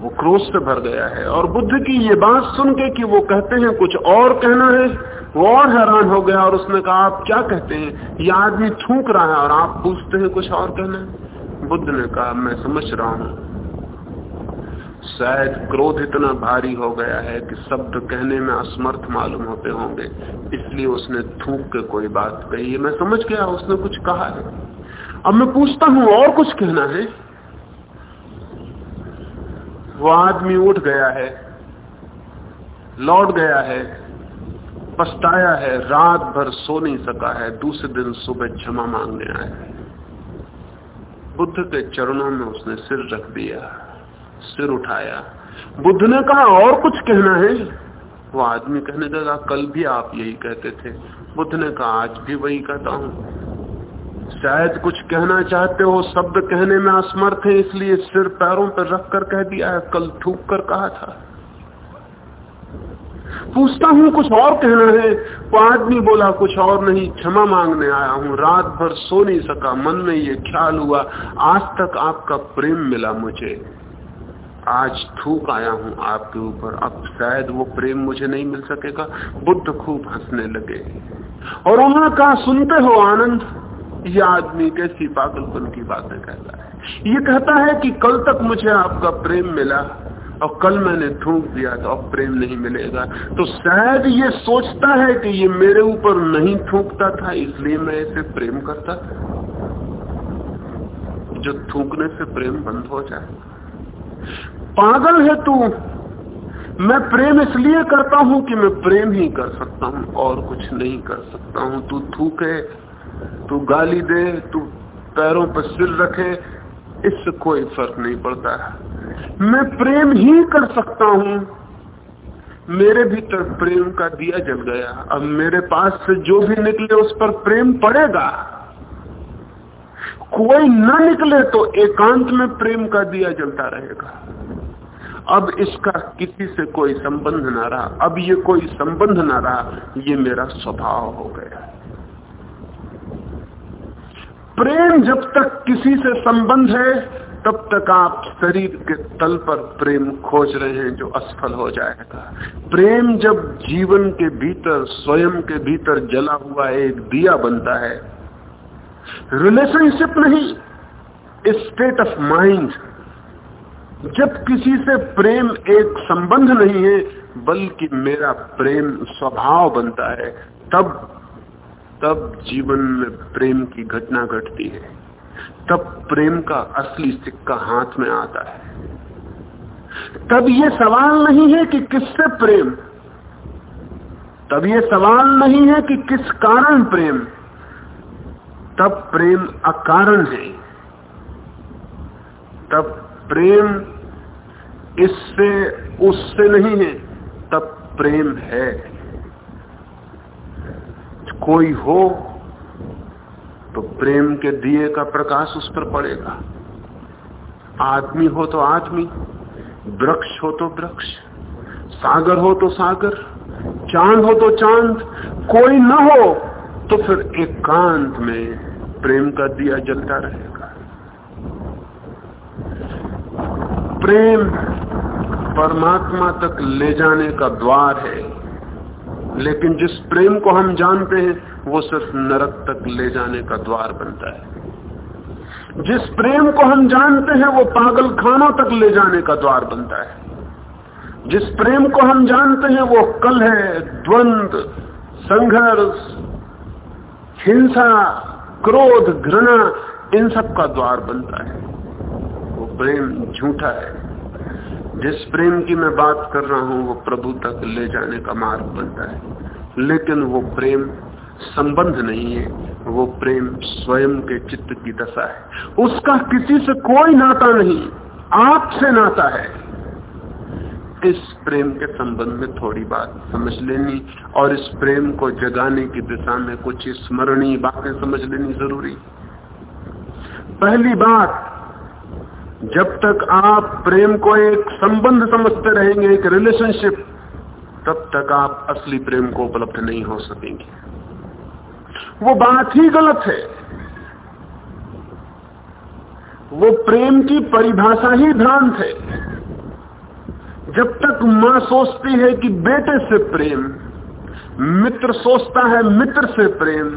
वो क्रोध से भर गया है। और बुद्ध की ये बात सुन के कि वो कहते हैं, कुछ और कहना है, वो और हैरान हो गया और उसने कहा, आप क्या कहते हैं? ये आदमी थूक रहा है और आप पूछते हैं कुछ और कहना है? बुद्ध ने कहा, मैं समझ रहा हूँ। शायद क्रोध इतना भारी हो गया है कि शब्द कहने में असमर्थ मालूम होते होंगे। इसलिए उसने थूक के कोई बात कही। मैं समझ गया, उसने कुछ कहा है। अब मैं पूछता हूँ, और कुछ कहना है? वो आदमी उठ गया है, लौट गया है, पछताया है, रात भर सो नहीं सका है, दूसरे दिन सुबह क्षमा मांगने आया है। बुद्ध के चरणों में उसने सिर रख दिया, सिर उठाया। बुद्ध ने कहा, और कुछ कहना है? वो आदमी कहने लगा, कल भी आप यही कहते थे। बुद्ध ने कहा, आज भी वही कहता हूँ। शायद कुछ कहना चाहते हो, शब्द कहने में असमर्थ है, इसलिए सिर पैरों पर रख कर कह दिया है, कल थूक कर कहा था। पूछता हूँ, कुछ और कहना है। वो आदमी बोला, कुछ और नहीं, क्षमा मांगने आया हूँ। रात भर सो नहीं सका, मन में ये ख्याल हुआ, आज तक आपका प्रेम मिला मुझे। आज थूक आया हूँ आपके ऊपर। अब शायद वो प्रेम मुझे नहीं मिल सकेगा। बुद्ध खूब हंसने लगे। और उन्होंने कहा सुनते हो आनंद। ये आदमी कैसी पागलपन की बातें कहता है। ये कहता है कि कल तक मुझे आपका प्रेम मिला और कल मैंने थूक दिया तो अब प्रेम नहीं मिलेगा। तो शायद ये सोचता है कि ये मेरे ऊपर नहीं थूकता था, इसलिए मैं इसे प्रेम करता। जो थूकने से प्रेम बंद हो जाए। पागल है तू। मैं प्रेम इसलिए करता हूँ कि मैं प्रेम ही कर सकता हूँ और कुछ नहीं कर सकता हूँ। तू थूके तू गाली दे, तू पैरों पर सिर रखे, इससे कोई फ़र्क नहीं पड़ता। मैं प्रेम ही कर सकता हूँ। मेरे भीतर प्रेम का दिया जल गया। अब मेरे पास से जो भी निकले, उस पर प्रेम पड़ेगा। कोई न निकले तो एकांत में प्रेम का दिया जलता रहेगा। अब इसका किसी से कोई संबंध ना रहा। अब ये कोई संबंध ना रहा। ये मेरा स्वभाव हो गया। प्रेम जब तक किसी से संबंध है, तब तक आप शरीर के तल पर प्रेम खोज रहे हैं जो असफल हो जाएगा। प्रेम जब जीवन के भीतर, स्वयं के भीतर जला हुआ एक दिया बनता है। रिलेशनशिप नहीं, स्टेट ऑफ़ माइंड। जब किसी से प्रेम एक संबंध नहीं है, बल्कि मेरा प्रेम स्वभाव बनता है, तब तब जीवन में प्रेम की घटना घटती है। तब प्रेम का असली सिक्का हाथ में आता है। तब ये सवाल नहीं है कि किससे प्रेम। तब ये सवाल नहीं है कि किस कारण प्रेम। तब प्रेम अकारण है। तब प्रेम इससे, उससे नहीं है, तब प्रेम है। कोई हो तो प्रेम के दिए का प्रकाश उस पर पड़ेगा। आदमी हो तो आदमी, वृक्ष हो तो वृक्ष, सागर हो तो सागर, चाँद हो तो चाँद, कोई न हो तो फिर एकांत एक में प्रेम का दिया जलता रहेगा। प्रेम परमात्मा तक ले जाने का द्वार है। लेकिन जिस प्रेम को हम जानते हैं, वो सिर्फ़ नरक तक ले जाने का द्वार बनता है। जिस प्रेम को हम जानते हैं, वो पागल खानों तक ले जाने का द्वार बनता है। जिस प्रेम को हम जानते हैं, वो कल है, द्वंद, संघर्ष, हिंसा, क्रोध, घृणा, इन सब का द्वार बनता है। वो प्रेम झूठा है। जिस प्रेम की मैं बात कर रहा हूँ, वो प्रभु तक ले जाने का मार्ग बनता है। लेकिन वो प्रेम संबंध नहीं है, वो प्रेम स्वयं के चित्त की दशा है। उसका किसी से कोई नाता नहीं, आपसे नाता है। इस प्रेम के संबंध में थोड़ी बात समझ लेनी और इस प्रेम को जगाने की दिशा में कुछ स्मरणीय बातें समझ लेनी ज़रूरी। पहली बात जब तक आप प्रेम को एक संबंध समझते रहेंगे, एक रिलेशनशिप तब तक आप असली प्रेम को उपलब्ध नहीं हो सकेंगे। वो बात ही गलत है। वो प्रेम की परिभाषा ही भ्रांत है। जब तक माँ सोचती है कि बेटे से प्रेम, मित्र सोचता है मित्र से प्रेम,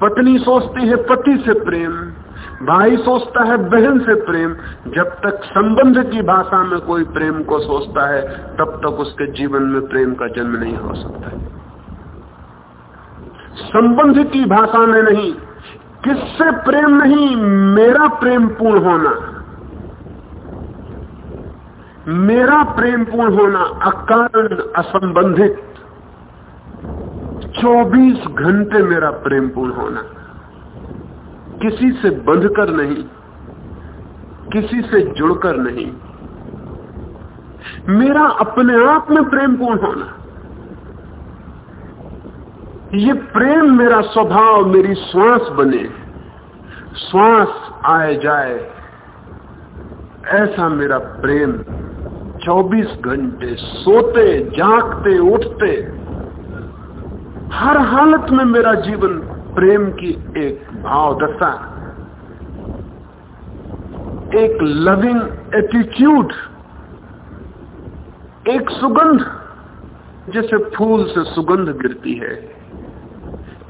पत्नी सोचती है पति से प्रेम भाई सोचता है बहन से प्रेम। जब तक संबंध की भाषा में कोई प्रेम को सोचता है, तब तक उसके जीवन में प्रेम का जन्म नहीं हो सकता संबंध की भाषा में नहीं, किससे प्रेम नहीं, मेरा प्रेम पूर्ण होना। मेरा प्रेम पूर्ण होना अकारण असंबंधित। 24 घंटे मेरा प्रेम पूर्ण होना। किसी से बंधकर नहीं, किसी से जुड़कर नहीं। मेरा अपने आप में प्रेम पूर्ण होना, ये प्रेम मेरा स्वभाव, मेरी श्वास बने, श्वास आए जाए, ऐसा मेरा प्रेम 24 घंटे सोते, जागते, उठते, हर हालत में मेरा जीवन प्रेम की एक भाव दशा एक लविंग एटीट्यूड एक सुगंध, जैसे फूल से सुगंध गिरती है।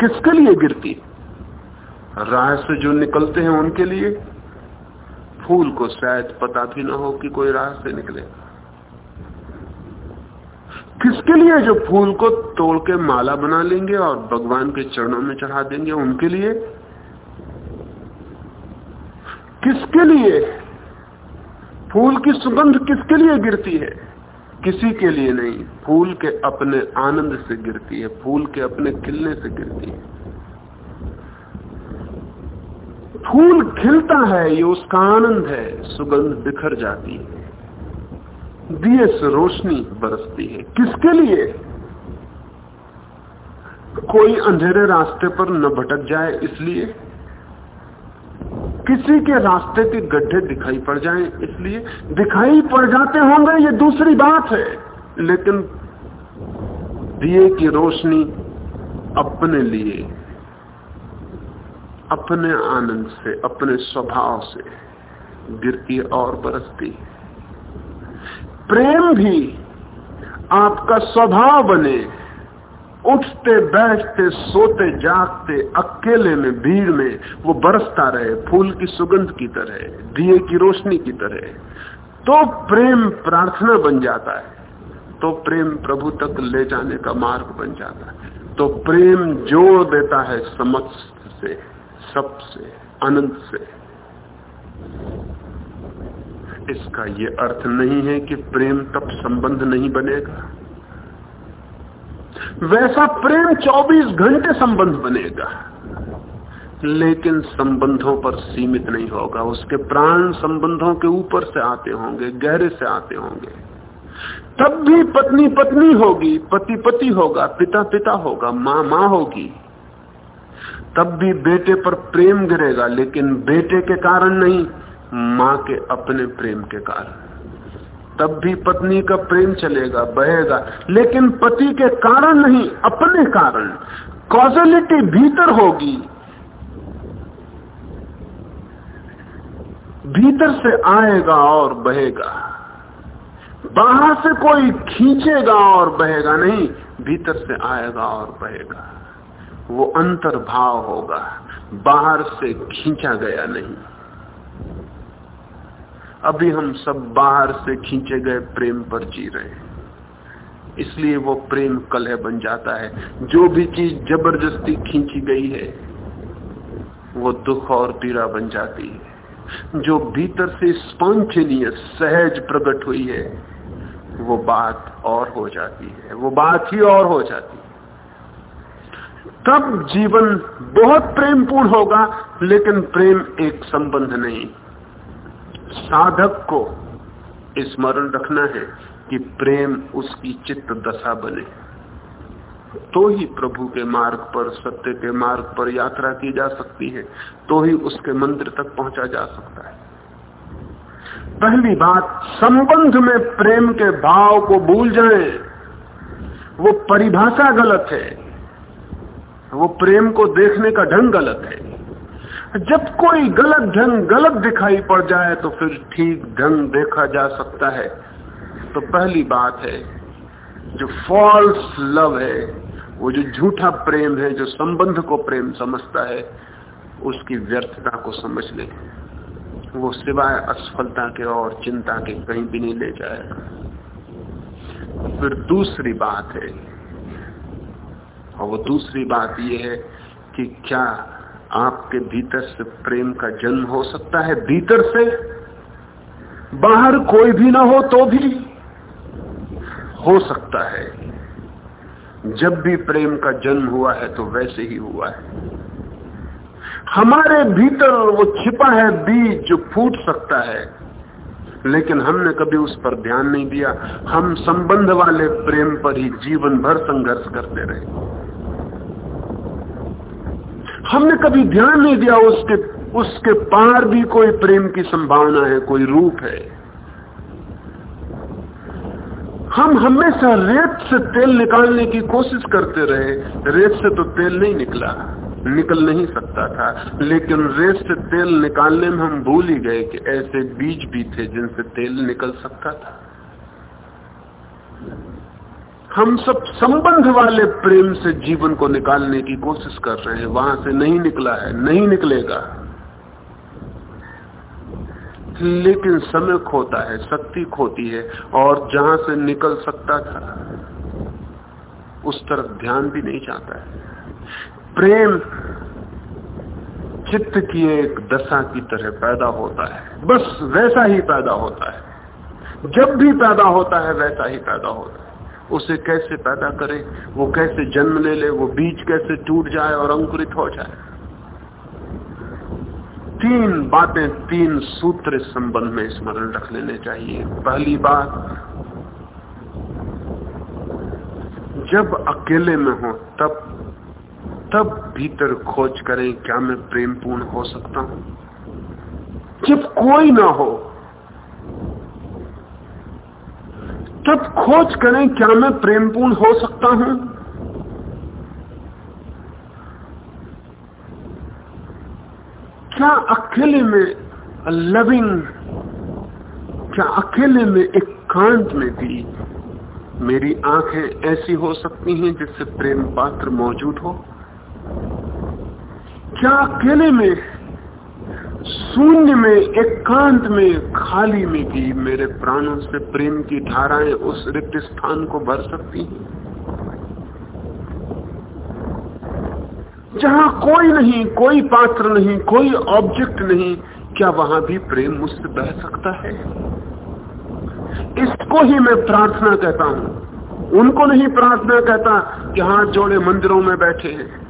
किसके लिए गिरती? राह से जो निकलते हैं उनके लिए। फूल को शायद पता भी ना हो कि कोई राह से निकलेगा किसके लिए जो फूल को तोड़ के माला बना लेंगे और भगवान के चरणों में चढ़ा देंगे? उनके लिए। किसके लिए? फूल की सुगंध किसके लिए गिरती है? किसी के लिए नहीं। फूल के अपने आनंद से गिरती है, फूल के अपने खिलने से गिरती है। फूल खिलता है, ये उसका आनंद है, सुगंध बिखर जाती है। दिए से रोशनी बरसती है। किसके लिए? कोई अंधेरे रास्ते पर न भटक जाए, इसलिए किसी के रास्ते के गड्ढे दिखाई पड़ जाएँ, इसलिए दिखाई पड़ जाते होंगे, ये दूसरी बात है। लेकिन दिए की रोशनी अपने लिए, अपने आनंद से, अपने स्वभाव से गिरती और बरसती। प्रेम भी आपका स्वभाव बने उठते, बैठते, सोते, जागते, अकेले में, भीड़ में, वो बरसता रहे, फूल की सुगंध की तरह, दिए की रोशनी की तरह। तो प्रेम प्रार्थना बन जाता है। तो प्रेम प्रभु तक ले जाने का मार्ग बन जाता है। तो प्रेम जोड़ देता है समस्त से सबसे अनंत से। इसका ये अर्थ नहीं है कि प्रेम तब संबंध नहीं बनेगा। वैसा प्रेम 24 घंटे संबंध बनेगा। लेकिन संबंधों पर सीमित नहीं होगा। उसके प्राण संबंधों के ऊपर से आते होंगे, गहरे से आते होंगे। तब भी पत्नी पत्नी होगी पति पति होगा पिता पिता होगा माँ माँ होगी। तब भी बेटे पर प्रेम गिरेगा, लेकिन बेटे के कारण नहीं, माँ के अपने प्रेम के कारण। तब भी पत्नी का प्रेम चलेगा, बहेगा। लेकिन पति के कारण नहीं, अपने कारण। कॉजलिटी भीतर होगी। भीतर से आएगा और बहेगा। बाहर से कोई खींचेगा और बहेगा नहीं, भीतर से आएगा और बहेगा। वो अंतर्भाव होगा। बाहर से खींचा गया नहीं। अभी हम सब बाहर से खींचे गए प्रेम पर जी रहे हैं। इसलिए वो प्रेम कलह बन जाता है। जो भी चीज़ ज़बरदस्ती खींची गई है, वो दुख और पीड़ा बन जाती है। जो भीतर से स्पॉन्टेनियस, सहज प्रकट हुई है, वो बात और हो जाती है। वो बात ही और हो जाती है। तब जीवन बहुत प्रेमपूर्ण होगा, लेकिन प्रेम एक संबंध नहीं। साधक को स्मरण रखना है कि प्रेम उसकी चित्त दशा बने। तो ही प्रभु के मार्ग पर, सत्य के मार्ग पर यात्रा की जा सकती है तो ही उसके मंदिर तक पहुँचा जा सकता है। पहली बात, संबंध में प्रेम के भाव को भूल जाएँ। वो परिभाषा गलत है। वो प्रेम को देखने का ढंग गलत है। जब कोई गलत ढंग गलत दिखाई पड़ जाए तो फिर ठीक ढंग देखा जा सकता है। तो पहली बात है, जो फॉल्स लव है, वो जो झूठा प्रेम है, जो संबंध को प्रेम समझता है, उसकी व्यर्थता को समझ ले। वो सिवाय असफलता के और चिंता के कहीं भी नहीं ले जाएगा। फिर दूसरी बात है, और वो दूसरी बात यह है कि क्या आपके भीतर से प्रेम का जन्म हो सकता है, भीतर से। बाहर कोई भी ना हो तो भी हो सकता है। जब भी प्रेम का जन्म हुआ है तो वैसे ही हुआ है। हमारे भीतर वो छिपा है, बीज जो फूट सकता है, लेकिन हमने कभी उस पर ध्यान नहीं दिया। हम संबंध वाले प्रेम पर ही जीवन भर संघर्ष करते रहे। हमने कभी ध्यान नहीं दिया उसके उसके पार भी कोई प्रेम की संभावना है, कोई रूप है। हम हमेशा रेत से तेल निकालने की कोशिश करते रहे। रेत से तो तेल नहीं निकला, निकल नहीं सकता था। लेकिन रेत से तेल निकालने में हम भूल ही गए कि ऐसे बीज भी थे जिनसे तेल निकल सकता था। हम सब संबंध वाले प्रेम से जीवन को निकालने की कोशिश कर रहे हैं। वहाँ से नहीं निकला है, नहीं निकलेगा। लेकिन समय खोता है, शक्ति खोती है, और जहाँ से निकल सकता था, उस तरफ़ ध्यान भी नहीं जाता है। प्रेम चित्त की एक दशा की तरह पैदा होता है। बस वैसा ही पैदा होता है। जब भी पैदा होता है, वैसा ही पैदा होता है। उसे कैसे पैदा करे, वो कैसे जन्म ले ले, वो बीज कैसे टूट जाए और अंकुरित हो जाए। तीन बातें, तीन सूत्र संबंध में स्मरण रख लेने चाहिए। पहली बात, जब अकेले में हो, तब तब भीतर खोज करें, क्या मैं प्रेम पूर्ण हो सकता हूँ? जब कोई ना हो तब खोज करें, क्या मैं प्रेमपूर्ण हो सकता हूँ? क्या अकेले में लविंग क्या अकेले में एक कांत में भी मेरी आँखें ऐसी हो सकती हैं जिससे प्रेम पात्र मौजूद हो? क्या अकेले में शून्य में, एकांत में, खाली में भी मेरे प्राणों से प्रेम की धाराएँ उस रिक्त स्थान को भर सकती हैं। जहाँ कोई नहीं, कोई पात्र नहीं, कोई ऑब्जेक्ट नहीं, क्या वहाँ भी प्रेम मुझसे बह सकता है? इसको ही मैं प्रार्थना कहता हूँ। उनको नहीं प्रार्थना कहता कि हाथ जोड़े मंदिरों में बैठे हैं।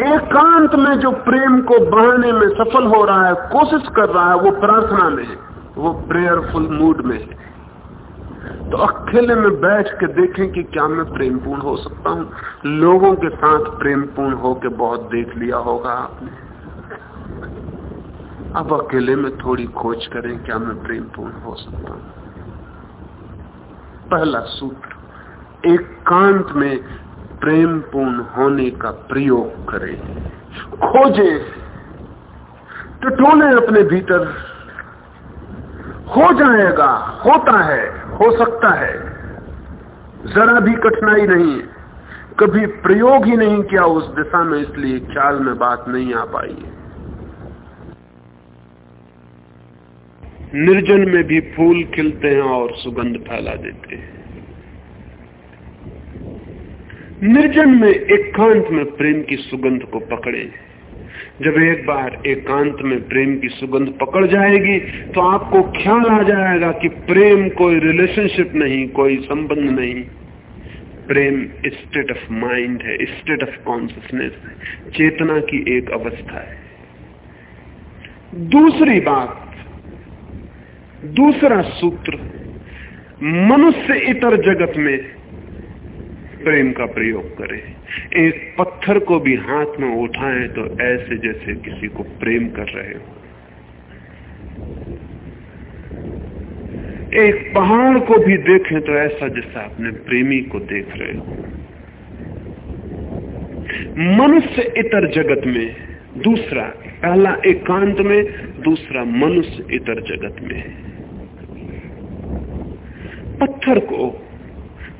एकांत में जो प्रेम को बढ़ाने में सफल हो रहा है, कोशिश कर रहा है, वो प्रार्थना में है, वो प्रेयरफुल मूड में है। तो अकेले में बैठ के देखें कि क्या मैं प्रेमपूर्ण हो सकता हूँ। लोगों के साथ प्रेमपूर्ण होके बहुत देख लिया होगा आपने। अब अकेले में थोड़ी खोज करें, क्या मैं प्रेमपूर्ण हो सकता हूँ। पहला सूत्र, एकांत एक में प्रेम पूर्ण होने का प्रयोग करें। खोजे। टटोले अपने भीतर। हो जाएगा, होता है, हो सकता है। जरा भी कठिनाई नहीं, कभी प्रयोग ही नहीं किया उस दिशा में, इसलिए ख्याल में बात नहीं आ पाई। है निर्जन में भी फूल खिलते हैं और सुगंध फैला देते हैं। निर्जन में एकांत में प्रेम की सुगंध को पकड़े। जब एक बार एकांत में प्रेम की सुगंध पकड़ जाएगी तो आपको ख्याल आ जाएगा कि प्रेम कोई रिलेशनशिप नहीं, कोई संबंध नहीं। प्रेम स्टेट ऑफ़ माइंड है स्टेट ऑफ़ कॉन्सियसनेस है। चेतना की एक अवस्था है। दूसरी बात, दूसरा सूत्र, मनुष्य इतर जगत में प्रेम का प्रयोग करें। एक पत्थर को भी हाथ में उठाएँ तो ऐसे जैसे किसी को प्रेम कर रहे हो। एक पहाड़ को भी देखें तो ऐसा जैसा अपने प्रेमी को देख रहे हो। मनुष्य इतर जगत में, दूसरा पहला एकांत एक में, दूसरा मनुष्य इतर जगत में। पत्थर को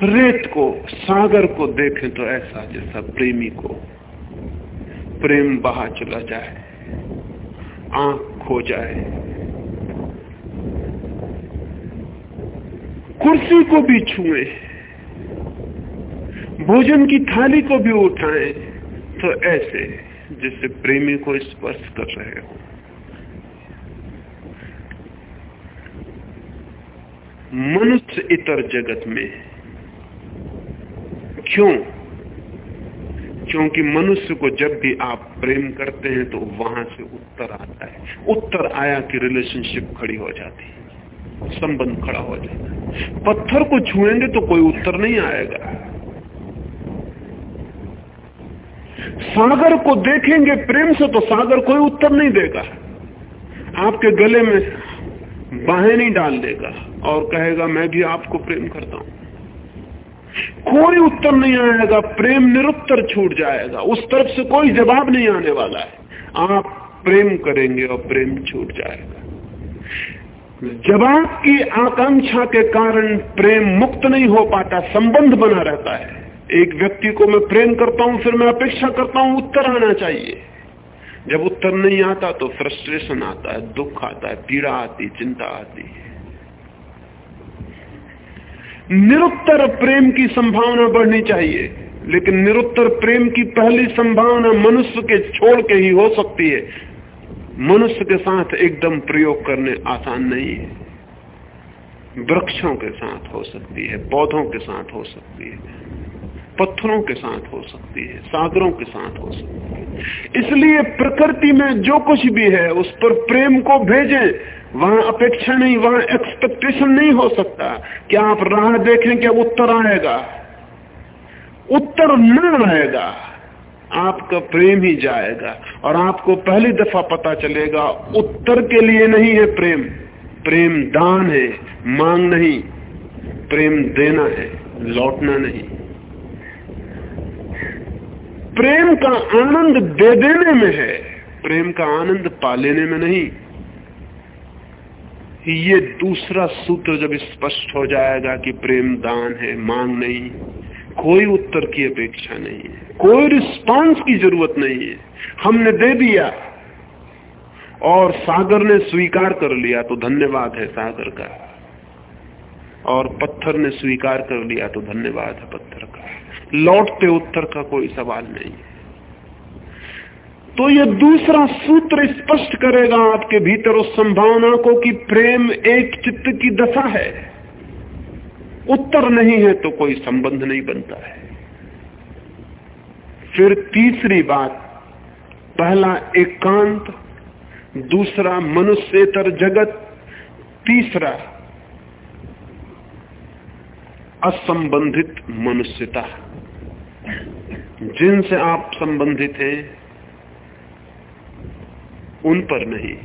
रेत को, सागर को देखें तो ऐसा जैसा प्रेमी को प्रेम बहा चला जाए, आँख खो जाए। कुर्सी को भी छुए, भोजन की थाली को भी उठाएँ तो ऐसे जैसे प्रेमी को स्पर्श कर रहे हो। मनुष्य इतर जगत में क्यों? क्योंकि मनुष्य को जब भी आप प्रेम करते हैं तो वहाँ से उत्तर आता है। उत्तर आया कि रिलेशनशिप खड़ी हो जाती है। संबंध खड़ा हो जाता है। पत्थर को छुएँगे तो कोई उत्तर नहीं आएगा। सागर को देखेंगे प्रेम से तो सागर कोई उत्तर नहीं देगा। आपके गले में बाहें नहीं डाल देगा और कहेगा, मैं भी आपको प्रेम करता हूँ। कोई उत्तर नहीं आएगा, प्रेम निरुत्तर छूट जाएगा, उस तरफ़ से कोई जवाब नहीं आने वाला है। आप प्रेम करेंगे और प्रेम छूट जाएगा। जवाब की आकांक्षा के कारण प्रेम मुक्त नहीं हो पाता, संबंध बना रहता है। एक व्यक्ति को मैं प्रेम करता हूँ, फिर मैं अपेक्षा करता हूँ, उत्तर आना चाहिए। जब उत्तर नहीं आता तो फ्रस्ट्रेशन आता है, दुख आता है, पीड़ा आती, चिंता आती है। निरुत्तर प्रेम की संभावना बढ़नी चाहिए। लेकिन निरुत्तर प्रेम की पहली संभावना मनुष्य के छोड़ के ही हो सकती है। मनुष्य के साथ एकदम प्रयोग करने आसान नहीं है। वृक्षों के साथ हो सकती है, पौधों के साथ हो सकती है, पत्थरों के साथ हो सकती है, सागरों के साथ हो सकती है। इसलिए प्रकृति में जो कुछ भी है, उस पर प्रेम को भेजें। वहाँ अपेक्षा नहीं, वहाँ एक्सपेक्टेशन नहीं हो सकता कि आप राह देखें कि उत्तर आएगा। उत्तर न आएगा, आपका प्रेम ही जाएगा और आपको पहली दफ़ा पता चलेगा, उत्तर के लिए नहीं है प्रेम। प्रेम दान है, मांग नहीं, प्रेम देना है, लौटना नहीं। प्रेम का आनंद दे देने में है, प्रेम का आनंद पा लेने में नहीं। ये दूसरा सूत्र जब स्पष्ट हो जाएगा कि प्रेम दान है, मांग नहीं, कोई उत्तर की अपेक्षा नहीं है, कोई रिस्पांस की ज़रूरत नहीं है। हमने दे दिया और सागर ने स्वीकार कर लिया तो धन्यवाद है सागर का। और पत्थर ने स्वीकार कर लिया तो धन्यवाद है पत्थर का। लौटते उत्तर का कोई सवाल नहीं है। तो ये दूसरा सूत्र स्पष्ट करेगा आपके भीतर उस संभावना को कि प्रेम एक चित्त की दशा है। उत्तर नहीं है तो कोई संबंध नहीं बनता है। फिर तीसरी बात, पहला एकांत एक दूसरा मनुष्यतर जगत, तीसरा असंबंधित मनुष्यता। जिनसे आप संबंधित हैं उन पर नहीं।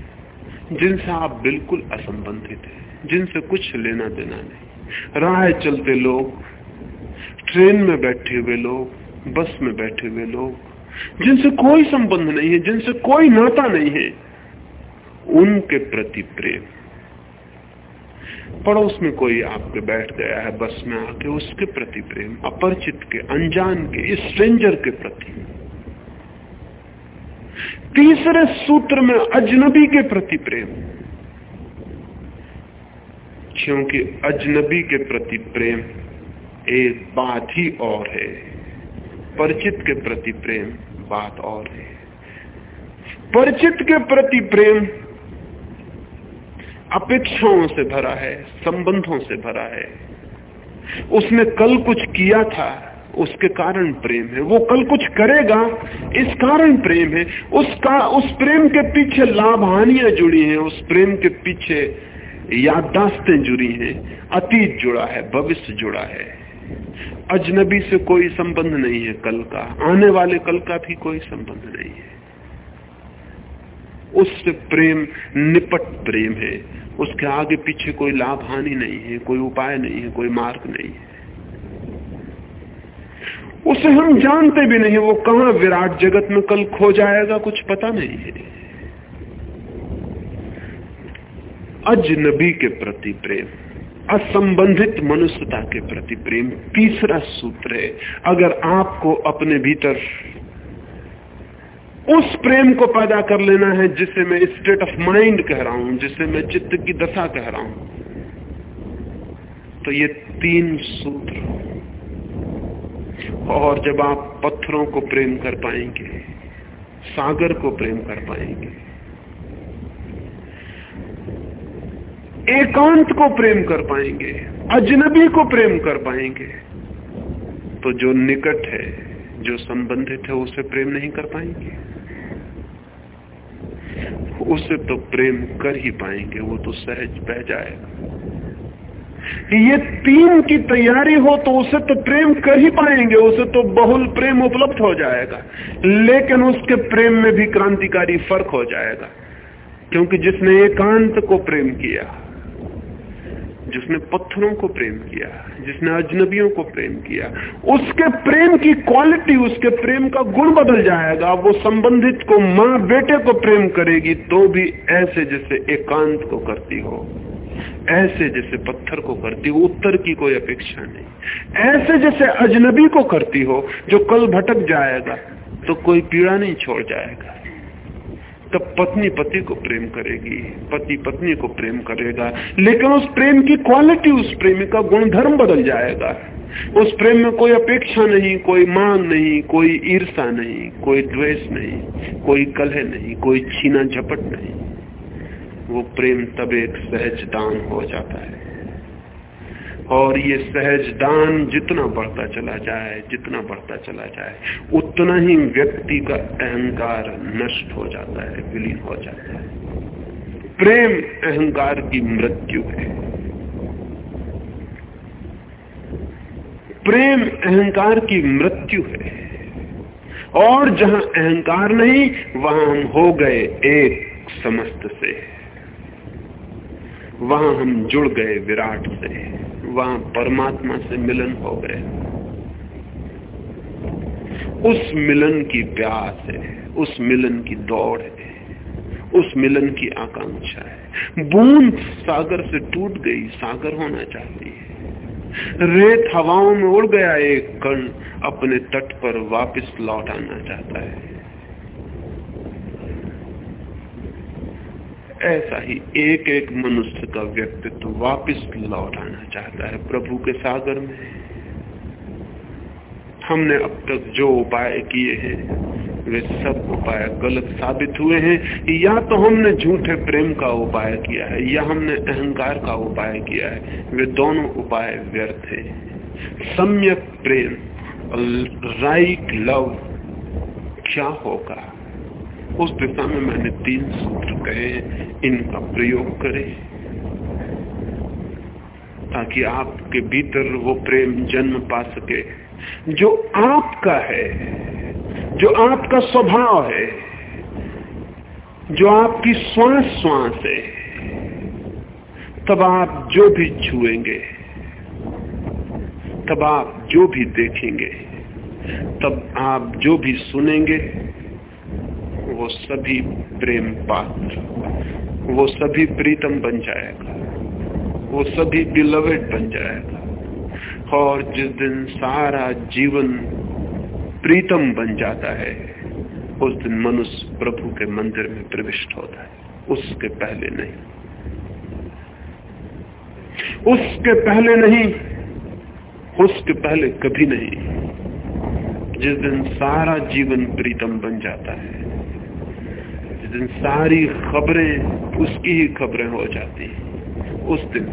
जिनसे आप बिल्कुल असंबंधित हैं, जिनसे कुछ लेना देना नहीं। राह चलते लोग, ट्रेन में बैठे हुए लोग, बस में बैठे हुए लोग, जिनसे कोई संबंध नहीं है, जिनसे कोई नाता नहीं है, उनके प्रति प्रेम। पड़ोस में कोई आपके बैठ गया है, बस में आके उसके प्रति प्रेम, अपरिचित के, अनजान के, स्ट्रेंजर के प्रति। तीसरे सूत्र में अजनबी के प्रति प्रेम। क्योंकि अजनबी के प्रति प्रेम एक बात ही और है। परिचित के प्रति प्रेम बात और है। परिचित के प्रति प्रेम अपेक्षाओं से भरा है, संबंधों से भरा है। उसने कल कुछ किया था उसके कारण प्रेम है। वो कल कुछ करेगा, इस कारण प्रेम है। उसका, उस प्रेम के पीछे लाभ हानियाँ जुड़ी हैं, उस प्रेम के पीछे याददाश्तें जुड़ी हैं। अतीत जुड़ा है, भविष्य जुड़ा है। अजनबी से कोई संबंध नहीं है कल का। आने वाले कल का भी कोई संबंध नहीं है। उससे प्रेम, निपट प्रेम है। उसके आगे पीछे कोई लाभ हानि नहीं है, कोई उपाय नहीं है, कोई मार्ग नहीं है। उसे हम जानते भी नहीं, वो कहा विराट जगत में कल खो जाएगा, कुछ पता नहीं है। अजनबी के प्रति प्रेम, असंबंधित मनुष्यता के प्रति प्रेम, तीसरा सूत्र है, अगर आपको अपने भीतर उस प्रेम को पैदा कर लेना है, जिसे मैं स्टेट ऑफ़ माइंड कह रहा हूँ, जिसे मैं चित्त की दशा कह रहा हूँ तो ये तीन सूत्र और जब आप पत्थरों को प्रेम कर पाएँगे, सागर को प्रेम कर पाएँगे, एकांत को प्रेम कर पाएँगे, अजनबी को प्रेम कर पाएँगे तो जो निकट है, जो संबंधित है, उसे प्रेम नहीं कर पाएँगे। उसे तो प्रेम कर ही पाएँगे, वो तो सहज बह जाएगा। ये तीन की तैयारी हो तो उसे तो प्रेम कर ही पाएँगे, उसे तो बहुल प्रेम उपलब्ध हो जाएगा। लेकिन उसके प्रेम में भी क्रांतिकारी फ़र्क हो जाएगा, क्योंकि जिसने एकांत को प्रेम किया, जिसने पत्थरों को प्रेम किया, जिसने अजनबियों को प्रेम किया, उसके प्रेम की क्वालिटी, उसके प्रेम का गुण बदल जाएगा, वो संबंधित को माँ बेटे को प्रेम करेगी तो भी ऐसे जैसे एकांत को करती हो। ऐसे जैसे पत्थर को करती हो, उत्तर की कोई अपेक्षा नहीं। ऐसे जैसे अजनबी को करती हो, जो कल भटक जाएगा तो कोई पीड़ा नहीं छोड़ जाएगा। तब पत्नी पति को प्रेम करेगी, पति पत्नी को प्रेम करेगा। लेकिन उस प्रेम की क्वालिटी उस प्रेमी का गुणधर्म बदल जाएगा। उस प्रेम में कोई अपेक्षा नहीं, कोई मांग नहीं, कोई ईर्षा नहीं, कोई द्वेष नहीं, कोई कलह नहीं, कोई छीना झपट नहीं। वो प्रेम तब एक सहज दान हो जाता है। और ये सहज दान जितना बढ़ता चला जाए, जितना बढ़ता चला जाए, उतना ही व्यक्ति का अहंकार नष्ट हो जाता है, विलीन हो जाता है। प्रेम अहंकार की मृत्यु है। प्रेम अहंकार की मृत्यु है। और जहाँ अहंकार नहीं, वहाँ हम हो गए एक समस्त से। वहाँ हम जुड़ गए विराट से। वहाँ परमात्मा से मिलन हो गए। उस मिलन की प्यास है, उस मिलन की दौड़ है, उस मिलन की आकांक्षा है। बूंद सागर से टूट गई, सागर होना चाहती है। रेत हवाओं में उड़ गया एक कण अपने तट पर वापस लौट आना चाहता है। ऐसा ही एक एक मनुष्य का व्यक्तित्व वापस लौट आना चाहता है प्रभु के सागर में। हमने अब तक जो उपाय किए हैं, वे सब उपाय गलत साबित हुए हैं। या तो हमने झूठे प्रेम का उपाय किया है, या हमने अहंकार का उपाय किया है। वे दोनों उपाय व्यर्थ है। सम्यक प्रेम राइट लव क्या होगा? उस दिशा में मैंने तीन सूत्र कहे, इनका प्रयोग करें, ताकि आपके भीतर वो प्रेम जन्म पा सके। जो आपका है, जो आपका स्वभाव है, जो आपकी श्वास श्वास है, तब आप जो भी छुएँगे, तब आप जो भी देखेंगे, तब आप जो भी सुनेंगे वो सभी प्रेम पात्र। वो सभी प्रीतम बन जाएगा। वो सभी बिलवेड बन जाएगा। और जिस दिन सारा जीवन प्रीतम बन जाता है, उस दिन मनुष्य प्रभु के मंदिर में प्रविष्ट होता है। उसके पहले नहीं। उसके पहले नहीं, उसके पहले कभी नहीं। जिस दिन सारा जीवन प्रीतम बन जाता है दिन सारी खबरें उसकी ही खबरें हो जाती उस दिन।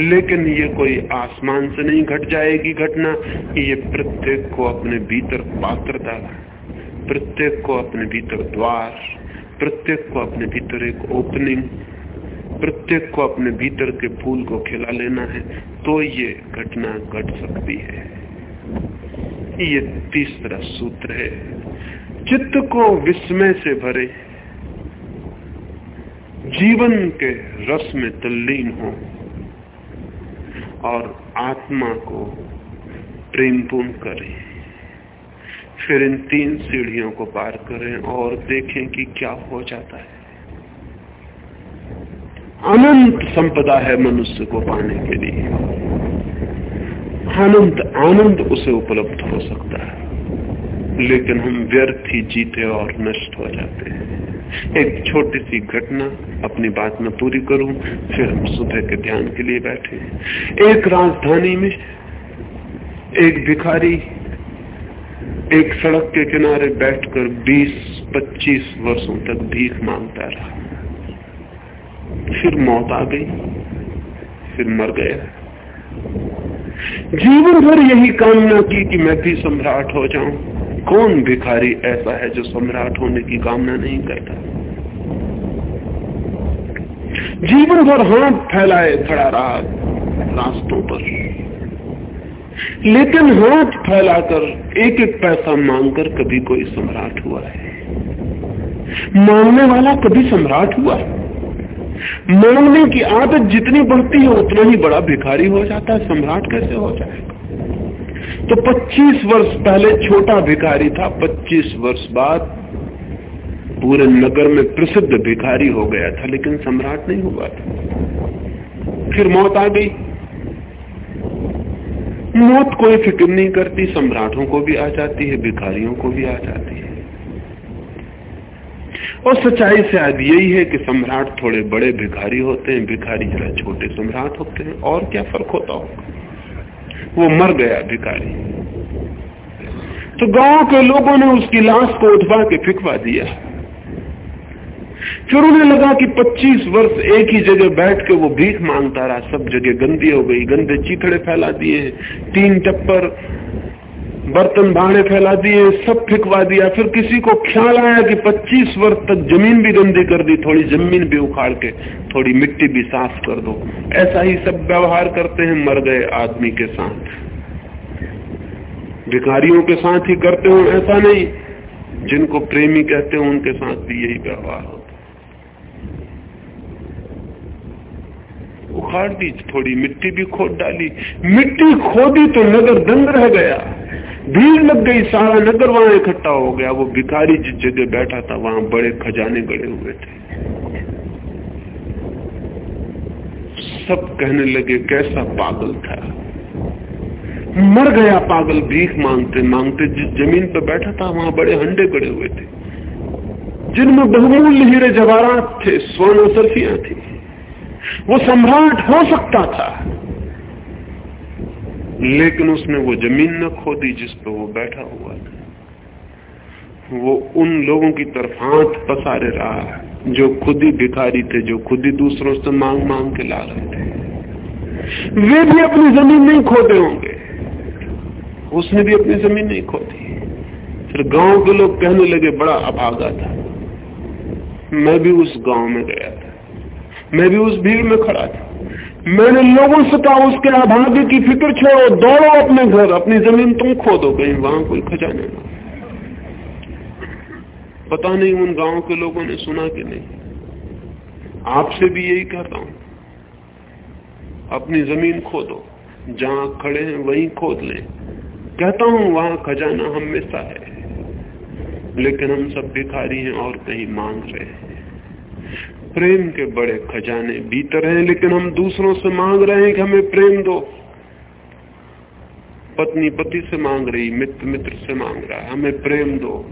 लेकिन ये कोई आसमान से नहीं घट जाएगी घटना, ये प्रत्येक को अपने भीतर पात्रता प्रत्येक को अपने भीतर द्वार, प्रत्येक को अपने भीतर एक ओपनिंग प्रत्येक को अपने भीतर के फूल को खिला लेना है तो ये घटना घट सकती है। ये तीसरा सूत्र है, चित्त को विस्मय से भरे जीवन के रस में तल्लीन हो और आत्मा को प्रेमपूर्ण करें। फिर इन तीन सीढ़ियों को पार करें और देखें कि क्या हो जाता है। अनंत संपदा है मनुष्य को पाने के लिए। अनंत आनंद उसे उपलब्ध हो सकता है, लेकिन हम व्यर्थ ही जीते और नष्ट हो जाते हैं। एक छोटी सी घटना अपनी बात में पूरी करूँ, फिर हम सुबह के ध्यान के लिए बैठे। एक राजधानी में एक भिखारी एक सड़क के किनारे बैठकर 20-25 वर्षों तक भीख माँगता रहा। फिर मौत आ गई, फिर मर गया। जीवन भर यही कामना की कि मैं भी सम्राट हो जाऊँ। कौन भिखारी ऐसा है जो सम्राट होने की कामना नहीं करता? जीवन भर हाथ फैलाए खड़ा रहा रास्तों पर। लेकिन हाथ फैलाकर एक एक पैसा मांगकर कभी कोई सम्राट हुआ है। मांगने वाला कभी सम्राट हुआ है। मांगने की आदत जितनी बढ़ती है, उतना ही बड़ा भिखारी हो जाता है। सम्राट कैसे हो जाएगा? तो 25 वर्ष पहले छोटा भिखारी था 25 वर्ष बाद पूरे नगर में प्रसिद्ध भिखारी हो गया था, लेकिन सम्राट नहीं हुआ था। फिर मौत आ गई। मौत कोई फ़िक्र नहीं करती, सम्राटों को भी आ जाती है, भिखारियों को भी आ जाती है। और सच्चाई से शायद यही है कि सम्राट थोड़े बड़े भिखारी होते हैं, भिखारी जरा छोटे सम्राट होते हैं, और क्या फ़र्क होता होगा? वो मर गया भिखारी। तो गाँव के लोगों ने उसकी लाश को उठवा के फिकवा दिया। फिर उन्हें लगा कि 25 वर्ष एक ही जगह बैठ के वो भीख माँगता रहा। सब जगह गंदी हो गई, गंदे चीथड़े फैला दिए, तीन टप्पर बर्तन भाड़े फैला दिए, सब फिकवा दिया, फिर किसी को ख्याल आया कि 25 वर्ष तक ज़मीन भी गंदी कर दी, थोड़ी ज़मीन भी उखाड़ के, थोड़ी मिट्टी भी साफ़ कर दो। ऐसा ही सब व्यवहार करते हैं मर गए आदमी के साथ। भिखारियों के साथ ही करते हो, ऐसा नहीं। जिनको प्रेमी कहते हो, उनके साथ भी यही व्यवहार होता उखाड़ दी, थोड़ी मिट्टी भी खोद डाली। मिट्टी खोदी तो नगर दंग रह गया। भीड़ लग गई, सारा नगर वहाँ इकट्ठा हो गया। वो भिखारी जिस जगह बैठा था, वहाँ बड़े खजाने गड़े हुए थे। सब कहने लगे, कैसा पागल था। मर गया पागल, भीख मांगते मांगते जिस ज़मीन पर बैठा था, वहाँ बड़े हंडे गड़े हुए थे। जिनमें बहुमूल्य हीरे जवाहरात थे स्वर्ण सरफियाँ थी। वो सम्राट हो सकता था। लेकिन उसने वो ज़मीन न खोदी जिस पर वो बैठा हुआ था वो उन लोगों की तरफ़ हाथ पसारे रहा जो खुद ही भिखारी थे, जो खुद ही दूसरों से मांग मांग के ला रहे थे। वे भी अपनी ज़मीन नहीं खोदे होंगे। उसने भी अपनी ज़मीन नहीं खोदी। फिर गाँव के लोग कहने लगे, बड़ा अभागा था। मैं भी उस गाँव में गया था। मैं भी उस भीड़ में खड़ा था। मैंने लोगों से कहा, उसके अभाग्य की फ़िक्र छोड़ो, दौड़ो अपने घर, अपनी ज़मीन तुम खोदो, कहीं वहाँ कोई खजाने पता नहीं उन गाँव के लोगों ने सुना कि नहीं। आपसे भी यही कहता हूँ, अपनी ज़मीन खोदो, जहाँ खड़े हैं वहीं खोद लें। कहता हूँ, वहाँ खजाना हमेशा है, लेकिन हम सब भिखारी हैं और कहीं मांग रहे हैं। प्रेम के बड़े खजाने भीतर हैं, लेकिन हम दूसरों से मांग रहे हैं कि हमें प्रेम दो। पत्नी पति से मांग रही, मित्र मित्र से मांग रहा है, हमें प्रेम दो।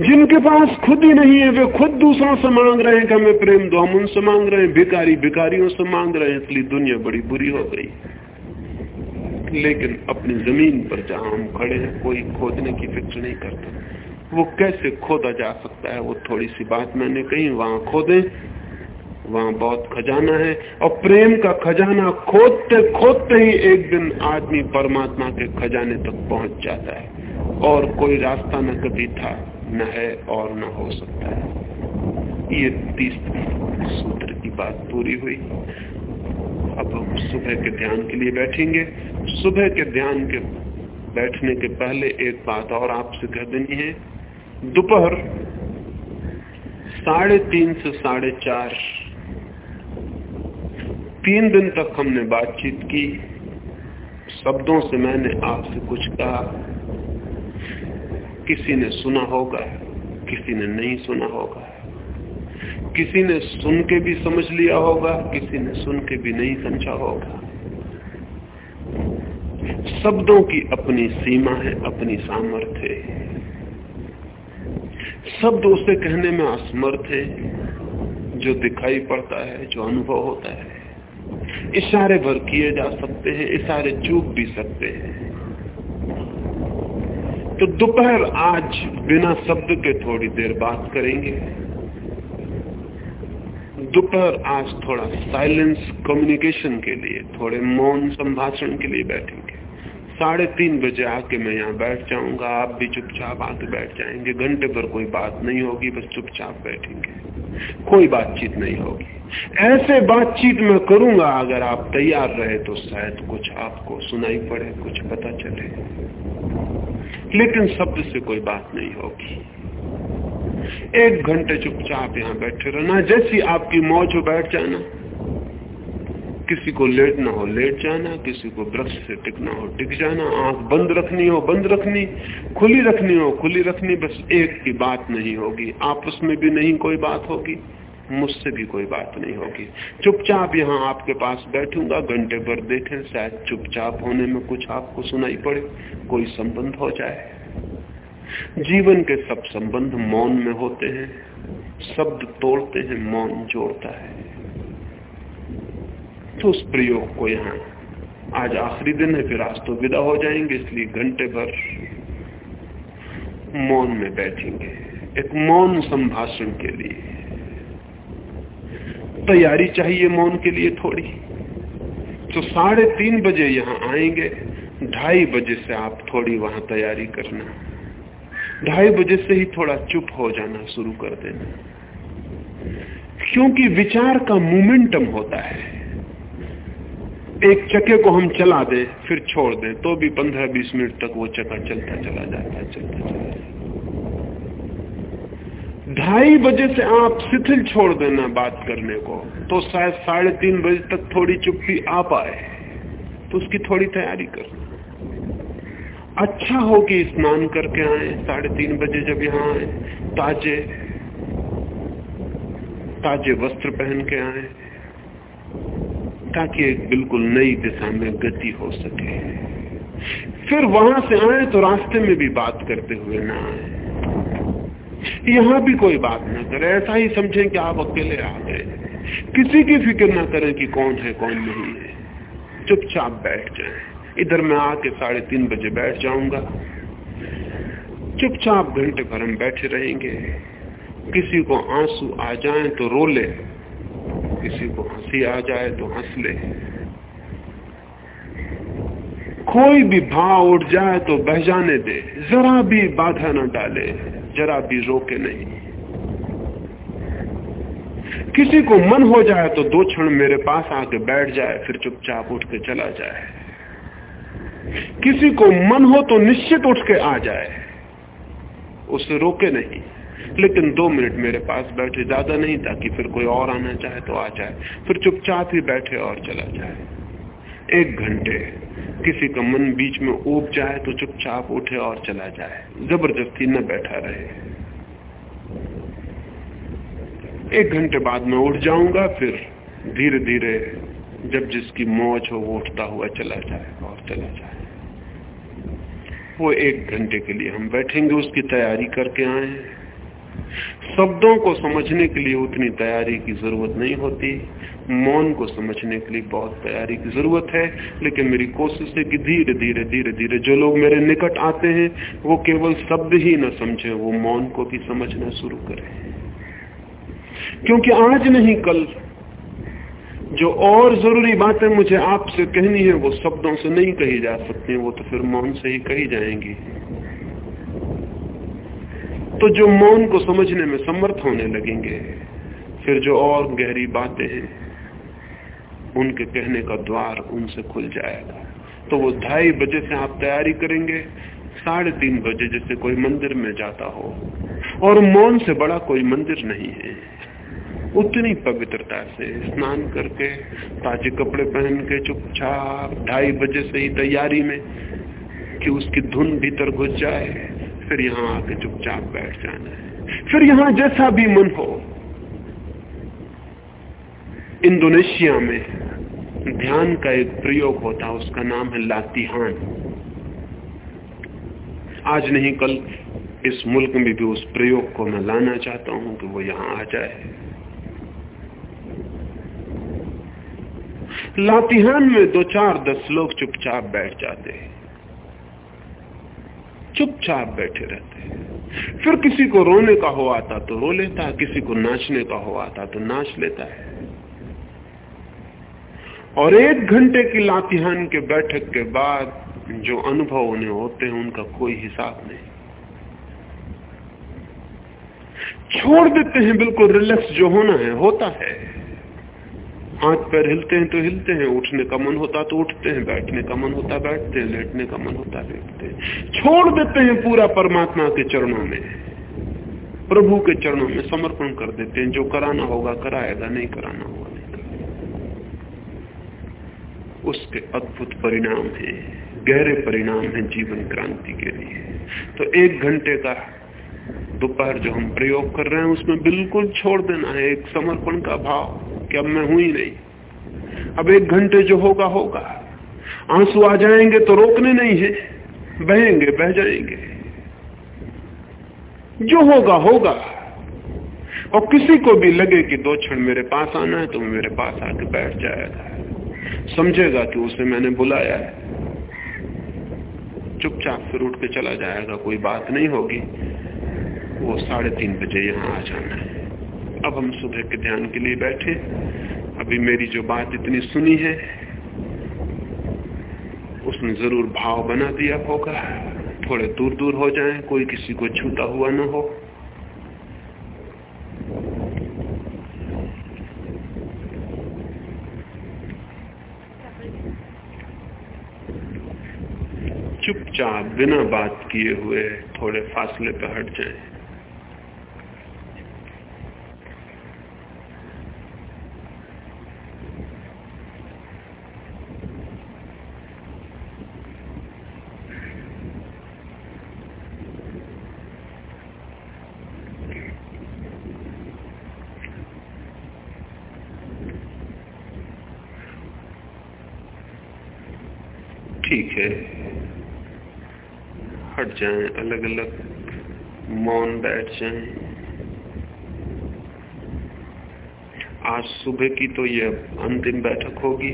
जिनके पास खुद ही नहीं है, वे खुद दूसरों से मांग रहे हैं कि हमें प्रेम दो। हम उनसे मांग रहे हैं भिकारी भिकारियों से मांग रहे हैं, इसलिए दुनिया बड़ी बुरी हो गई। लेकिन अपनी ज़मीन पर जहाँ हम खड़े हैं, कोई खोदने की फ़िक्र नहीं करता। वो कैसे खोदा जा सकता है? वो थोड़ी सी बात मैंने कही, वहाँ खोदे, वहाँ बहुत खजाना है। और प्रेम का खजाना खोदते खोदते ही एक दिन आदमी परमात्मा के खजाने तक पहुँच जाता है। और कोई रास्ता न कभी था, न है और न हो सकता है। ये तीसरी सूत्र की बात पूरी हुई। अब हम सुबह के ध्यान के लिए बैठेंगे। सुबह के ध्यान के बैठने के पहले एक बात और आपसे कह देनी है। दोपहर साढ़े तीन से साढ़े चार। तीन दिन तक हमने बातचीत की। शब्दों से मैंने आपसे कुछ कहा। किसी ने सुना होगा, किसी ने नहीं सुना होगा। किसी ने सुन के भी समझ लिया होगा, किसी ने सुन के भी नहीं समझा होगा। शब्दों की अपनी सीमा है, अपनी सामर्थ्य है। शब्द उसे कहने में असमर्थ है, जो दिखाई पड़ता है, जो अनुभव होता है। इशारे भर किए जा सकते हैं, इशारे चूक भी सकते हैं। तो दोपहर आज बिना शब्द के थोड़ी देर बात करेंगे। दोपहर आज थोड़ा साइलेंस कम्युनिकेशन के लिए, थोड़े मौन संभाषण के लिए बैठेंगे। साढ़े तीन बजे आके मैं यहाँ बैठ जाऊँगा। आप भी चुपचाप आके बैठ जाएँगे। घंटे भर कोई बात नहीं होगी, बस चुपचाप बैठेंगे। कोई बातचीत नहीं होगी। ऐसे बातचीत मैं करूँगा, अगर आप तैयार रहे तो शायद कुछ आपको सुनाई पड़े, कुछ पता चले। लेकिन शब्द से कोई बात नहीं होगी। एक घंटे चुपचाप यहाँ बैठे रहना। जैसी आपकी मौज हो, बैठ जाना। किसी को लेटना हो, लेट जाना, किसी को वृक्ष से टिकना हो, टिक जाना, आँख बंद रखनी हो, बंद रखनी, खुली रखनी हो, खुली रखनी, बस एक की बात नहीं होगी, आपस में भी नहीं कोई बात होगी, मुझसे भी कोई बात नहीं होगी। चुपचाप यहाँ आपके पास बैठूँगा, घंटे भर देखें, शायद चुपचाप होने में कुछ आपको सुनाई पड़े, कोई संबंध हो जाए। जीवन के सब संबंध मौन में होते हैं, शब्द तोड़ते हैं, मौन जोड़ता है। तो उस प्रयोग को यहाँ। आज आखिरी दिन है, फिर आज तो विदा हो जाएँगे, इसलिए घंटे भर मौन में बैठेंगे। एक मौन संभाषण के लिए। तैयारी चाहिए मौन के लिए थोड़ी। तो साढ़े तीन बजे यहाँ आएँगे, ढाई बजे से आप थोड़ी वहाँ तैयारी करना। ढाई बजे से ही थोड़ा चुप हो जाना शुरू कर देना। क्योंकि विचार का मोमेंटम होता है। एक चक्के को हम चला दें, फिर छोड़ दें तो भी पंद्रह बीस मिनट तक वो चक्का चलता चला जाता है चलता चला जाता। ढाई बजे से आप शिथिल छोड़ देना बात करने को तो शायद साढ़े तीन बजे तक थोड़ी चुप्पी आ पाए तो उसकी थोड़ी तैयारी करना अच्छा हो कि स्नान करके आए, साढ़े तीन बजे जब यहाँ आए, ताजे ताजे वस्त्र पहन के आए ताकि एक बिल्कुल नई दिशा में गति हो सके। फिर वहाँ से आए तो रास्ते में भी बात करते हुए ना आए। यहाँ भी कोई बात ना करे, ऐसा ही समझें कि आप अकेले आ गए। किसी की फ़िक्र ना करें कि कौन है, कौन नहीं है। चुपचाप बैठ जाए। इधर मैं आके साढ़े तीन बजे बैठ जाऊँगा। चुपचाप घंटे भर हम बैठे रहेंगे। किसी को आँसू आ जाए तो रो ले। किसी को हँसी आ जाए तो हंस ले। कोई भी भाव उठ जाए तो बह जाने दे। जरा भी बाधा न डाले, जरा भी रोके नहीं। किसी को मन हो जाए तो दो क्षण मेरे पास आके बैठ जाए, फिर चुपचाप उठ के चला जाए। किसी को मन हो तो निश्चित उठ के आ जाए। उसे रोके नहीं। लेकिन दो मिनट मेरे पास बैठे, ज़्यादा नहीं ताकि फिर कोई और आना चाहे तो आ जाए, फिर चुपचाप ही बैठे और चला जाए। एक घंटे, किसी का मन बीच में उब जाए तो चुपचाप उठे और चला जाए, ज़बरदस्ती न बैठा रहे। एक घंटे बाद मैं उठ जाऊँगा, फिर धीरे धीरे जब जिसकी मौज हो वो उठता हुआ चला जाए और चला जाए। वो एक घंटे के लिए हम बैठेंगे, उसकी तैयारी करके आए। हैं शब्दों को समझने के लिए उतनी तैयारी की ज़रूरत नहीं होती। मौन को समझने के लिए बहुत तैयारी की ज़रूरत है, लेकिन मेरी कोशिश है कि धीरे धीरे धीरे धीरे जो लोग मेरे निकट आते हैं, वो केवल शब्द ही न समझे, वो मौन को भी समझना शुरू करें। क्योंकि आज नहीं, कल जो और ज़रूरी बातें मुझे आपसे कहनी है, वो शब्दों से नहीं कही जा सकती, वो तो फिर मौन से ही कही जाएँगी। तो जो मौन को समझने में समर्थ होने लगेंगे, फिर जो और गहरी बातें हैं, उनके कहने का द्वार उनसे खुल जाएगा। तो वो ढाई बजे से आप तैयारी करेंगे, साढ़े तीन बजे जैसे कोई मंदिर में जाता हो। और मौन से बड़ा कोई मंदिर नहीं है। उतनी पवित्रता से स्नान करके, ताजे कपड़े पहन के चुपचाप ढाई बजे से ही तैयारी में कि उसकी धुन भीतर घुस जाए फिर यहाँ आके चुपचाप बैठ जाना है। फिर यहाँ जैसा भी मन हो। इंडोनेशिया में ध्यान का एक प्रयोग होता है उसका नाम है लातिहान। आज नहीं, कल इस मुल्क में भी उस प्रयोग को मैं लाना चाहता हूँ कि वो यहाँ आ जाए। लातिहान में दो चार दस लोग चुपचाप बैठ जाते हैं। चुपचाप बैठे रहते हैं। फिर किसी को रोने का हो आता तो रो लेता है किसी को नाचने का हो आता तो नाच लेता है। और एक घंटे की लातिहान के बैठक के बाद जो अनुभव उन्हें होते हैं, उनका कोई हिसाब नहीं। छोड़ देते हैं, बिल्कुल रिलैक्स जो होना है, होता है। हाथ पैर हिलते हैं तो हिलते हैं, उठने का मन होता तो उठते हैं, बैठने का मन होता बैठते हैं, लेटने का मन होता लेटते हैं। छोड़ देते हैं पूरा परमात्मा के चरणों में। प्रभु के चरणों में समर्पण कर देते हैं, जो कराना होगा कराएगा, नहीं कराना होगा, नहीं कराएगा उसके अद्भुत परिणाम है, गहरे परिणाम है जीवन क्रांति के लिए। तो एक घंटे का दोपहर जो हम प्रयोग कर रहे हैं, उसमें बिल्कुल छोड़ देना है। एक समर्पण का भाव कि अब मैं हूँ ही नहीं। अब एक घंटे जो होगा होगा। आँसू आ जाएँगे तो रोकने नहीं है। बहेंगे, बह जाएँगे। जो होगा होगा। और किसी को भी लगे कि दो क्षण मेरे पास आना है तो मेरे पास आके बैठ जाएगा। समझेगा कि उसे मैंने बुलाया है। चुपचाप फिर उठ के चला जाएगा, कोई बात नहीं होगी। वो साढ़े तीन बजे यहाँ आ जाना है। अब हम सुबह के ध्यान के लिए बैठे। अभी मेरी जो बात इतनी सुनी है उसने ज़रूर भाव बना दिया होगा। थोड़े दूर दूर हो जाएँ, कोई किसी को छूता हुआ न हो। चुपचाप बिना बात किए हुए थोड़े फासले पर हट जाएँ। ठीक है। हट जाएँ अलग अलग मौन बैठ जाएँ। आज सुबह की तो यह अंतिम बैठक होगी।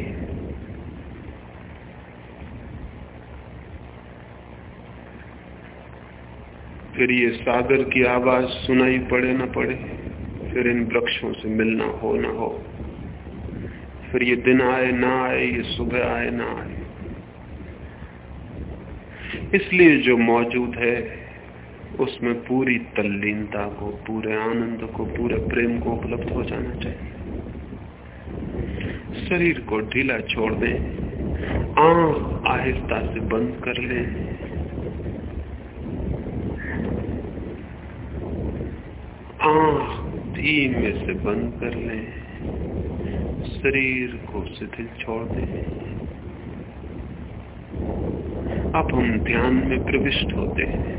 फिर ये सागर की आवाज़ सुनाई पड़े ना पड़े, फिर इन वृक्षों से मिलना हो ना हो। फिर ये दिन आए ना आए, ये सुबह आए ना आए। इसलिए जो मौजूद है, उसमें पूरी तल्लीनता को, पूरे आनंद को, पूरे प्रेम को उपलब्ध हो जाना चाहिए। शरीर को ढीला छोड़ दें, आँख आहिस्ता से बंद कर लें। आँख धीमे से बंद कर लें। शरीर को शिथिल छोड़ दें। अब हम ध्यान में प्रविष्ट होते हैं।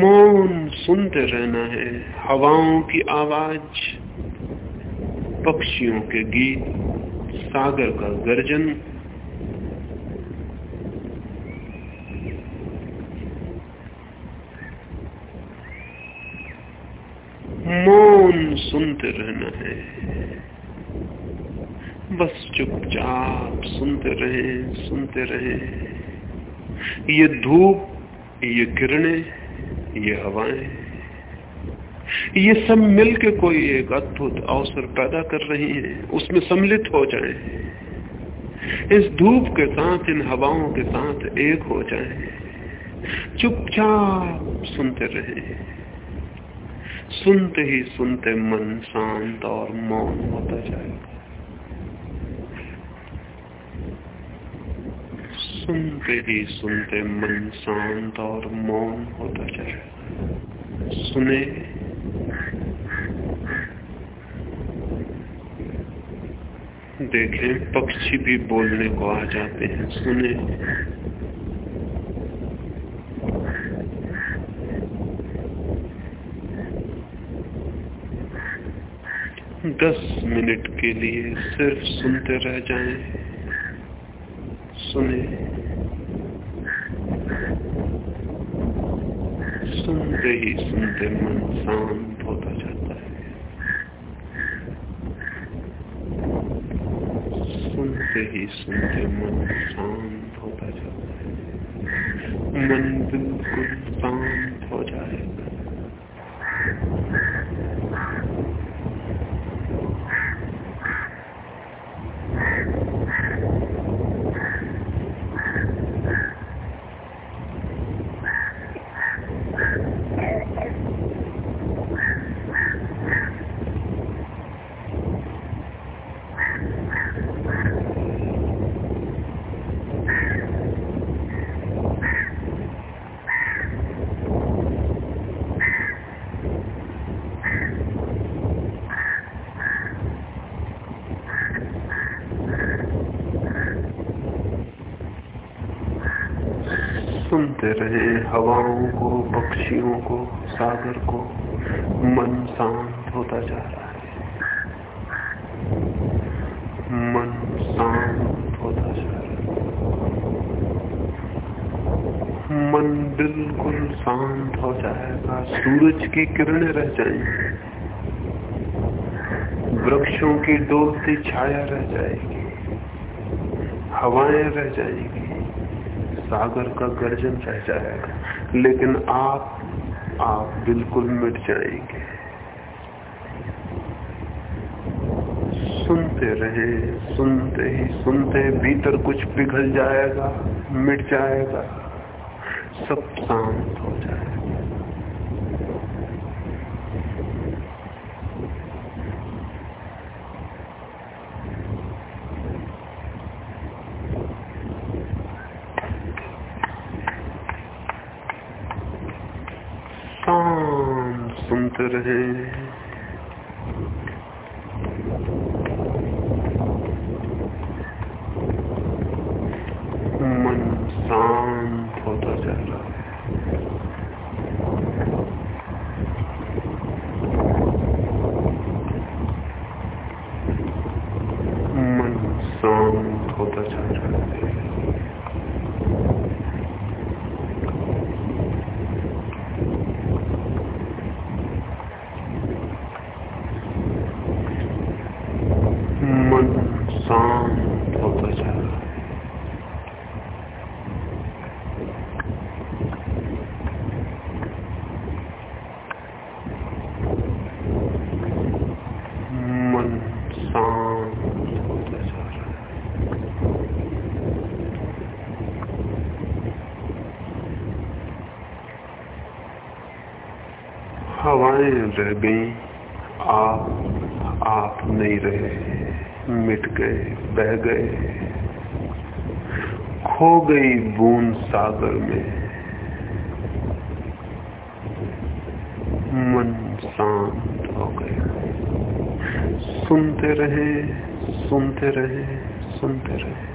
मौन सुनते रहना है, हवाओं की आवाज़, पक्षियों के गीत, सागर का गर्जन। मौन सुनते रहना है। बस चुपचाप सुनते रहे सुनते रहे। ये धूप, ये किरणें, ये हवाएँ, ये सब मिलके कोई एक अद्भुत अवसर पैदा कर रही हैं, उसमें सम्मिलित हो जाएँ। इस धूप के साथ, इन हवाओं के साथ एक हो जाएँ। चुपचाप सुनते रहे। सुनते ही सुनते मन शांत और मौन होता जाएगा। सुनते ही सुनते मन शांत और मौन होता जाए सुने। देखें पक्षी भी बोलने को आ जाते हैं। सुने। दस मिनट के लिए सिर्फ़ सुनते रह जाएँ, सुने। सुनते ही सुनते मन शांत होता जाता है सुनते ही सुनते मन शांत होता जाता है मन बिल्कुल शांत हो जाएगा सुनते रहे हवाओं को पक्षियों को, सागर को मन शांत होता जा रहा है। मन शांत होता जा रहा है। मन बिल्कुल शांत हो जाएगा, सूरज की किरणें रह जाएँगी। वृक्षों की डोलती छाया रह जाएगी। हवाएँ रह जाएगी। सागर का गर्जन रह जाएगा। लेकिन आप आप बिल्कुल मिट जाएँगे। सुनते रहे, सुनते ही सुनते भीतर कुछ पिघल जाएगा, मिट जाएगा। सब शांत हो जाएगा। सुनते रहे मन शांत होता जा रहा है मन शांत होता जा रहा है हवाएँ रह गई। आप आप नहीं रहे। मिट गए, बह गए। खो गई बूंद सागर में। मन शांत हो गया सुनते रहे सुनते रहे सुनते रहे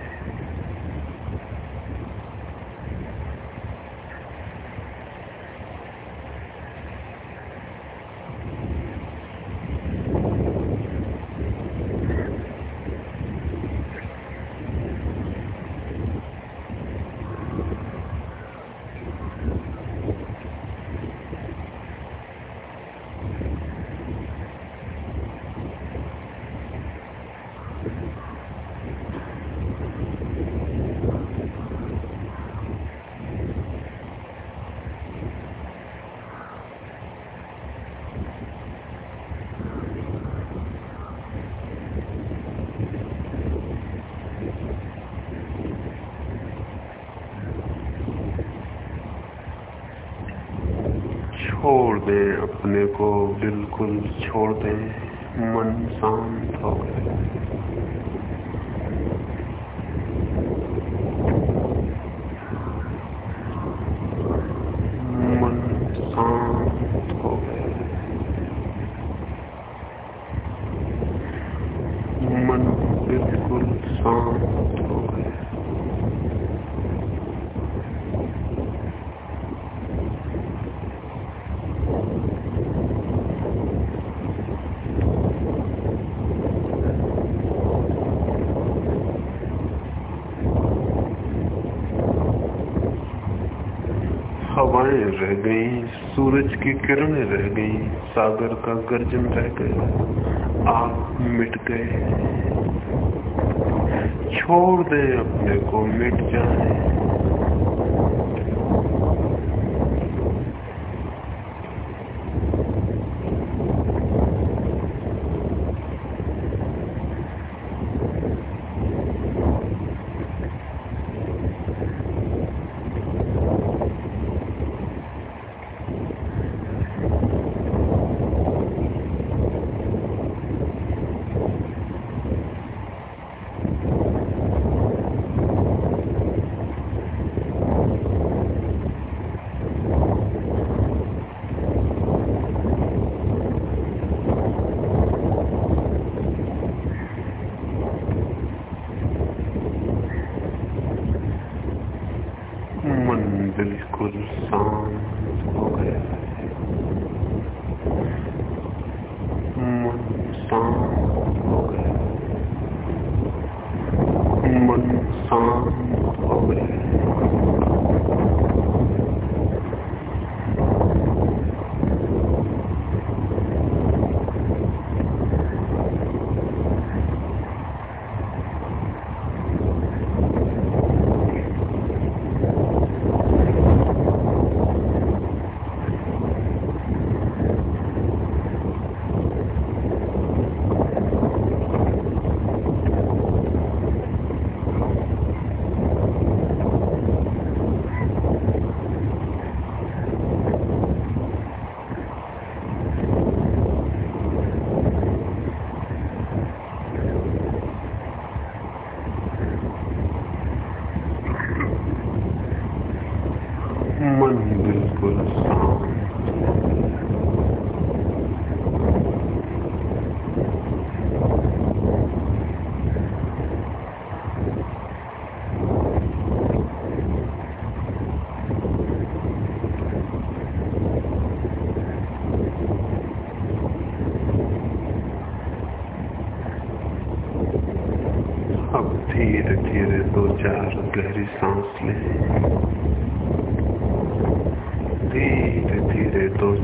छोड़ दें अपने को बिल्कुल छोड़ दें मन शांत हो गए मन शांत हो गए मन बिल्कुल शांत हो गए हवाएँ रह गई, सूरज की किरणें रह गई, सागर का गर्जन रह गया आप मिट गए। छोड़ दें अपने को, मिट जाए।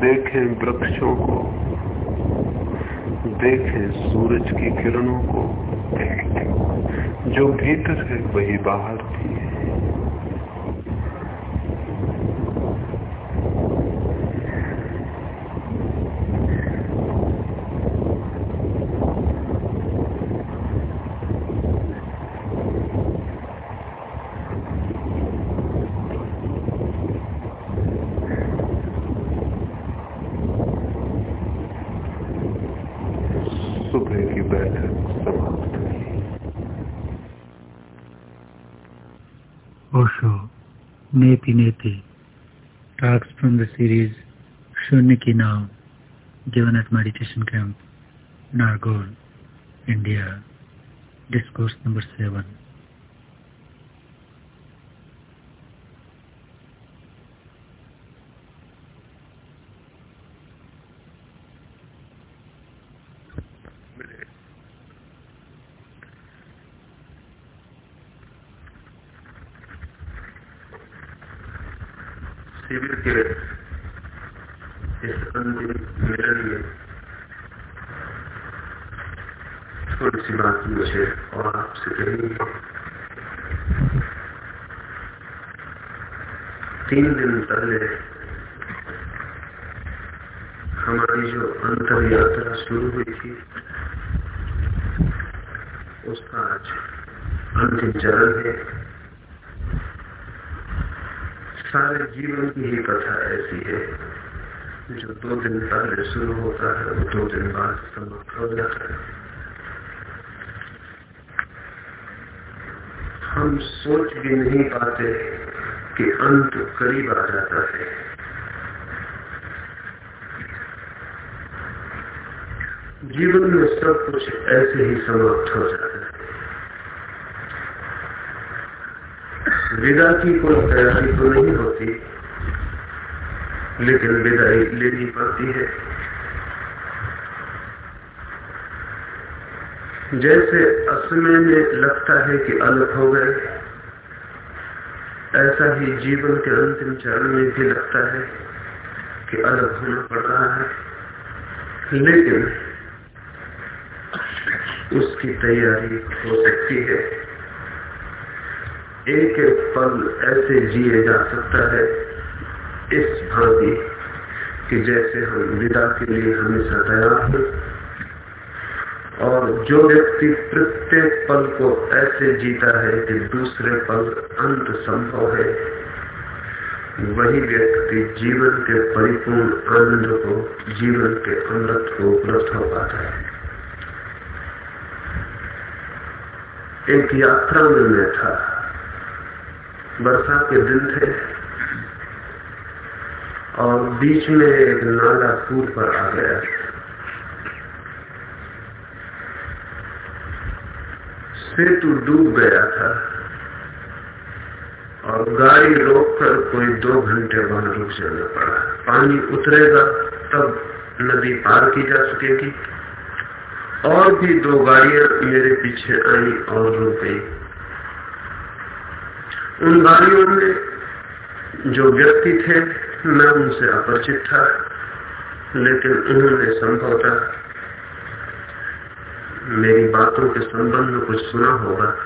देखें वृक्षों को देखें सूरज की किरणों को जो भीतर है वही बाहर। Nepineti. Talks from the series Shunyaki Now, given at Meditation Camp, Nargol, India. Discourse number 7. शिविर के इस अंतिम मिलन में थोड़ी सी बात मुझे और आपसे तीन दिन पहले हमारी जो अंतर यात्रा शुरू हुई थी, उसका आज अंतिम चरण है। सारे जीवन की ही कथा ऐसी है। जो दो दिन पहले शुरू होता है, वो दो दिन बाद समाप्त हो जाता है। हम सोच भी नहीं पाते कि अंत करीब आ जाता है। जीवन में सब कुछ ऐसे ही समाप्त हो जाता है। विदा की कोई तैयारी तो नहीं होती, लेकिन विदाई लेनी पड़ती है। जैसे असमय में लगता है कि अलग हो गए, ऐसा ही जीवन के अंतिम चरण में भी लगता है कि अलग होना पड़ रहा है। लेकिन उसकी तैयारी हो सकती है। एक एक पल ऐसे जिए जा सकता है इस भांति कि जैसे हम विदा के लिए हमेशा तैयार हैं। और जो व्यक्ति प्रत्येक पल को ऐसे जीता है कि दूसरे पल अंत संभव है, वही व्यक्ति जीवन के परिपूर्ण आनंद को, जीवन के अमृत को उपलब्ध हो पाता है। एक यात्रा में मैं था। वर्षा के दिन थे। और बीच में एक नाला पूर पर आ गया। सेतु डूब गया था। और गाड़ी रोककर कोई दो घंटे वहाँ रुक जाना पड़ा। पानी उतरेगा, तब नदी पार की जा सकेगी। और भी दो गाड़ियाँ मेरे पीछे आई और रुक गई। उन गाड़ियों में जो व्यक्ति थे, मैं उनसे अपरिचित था, लेकिन उन्होंने संभवतः मेरी बातों के संबंध में कुछ सुना होगा।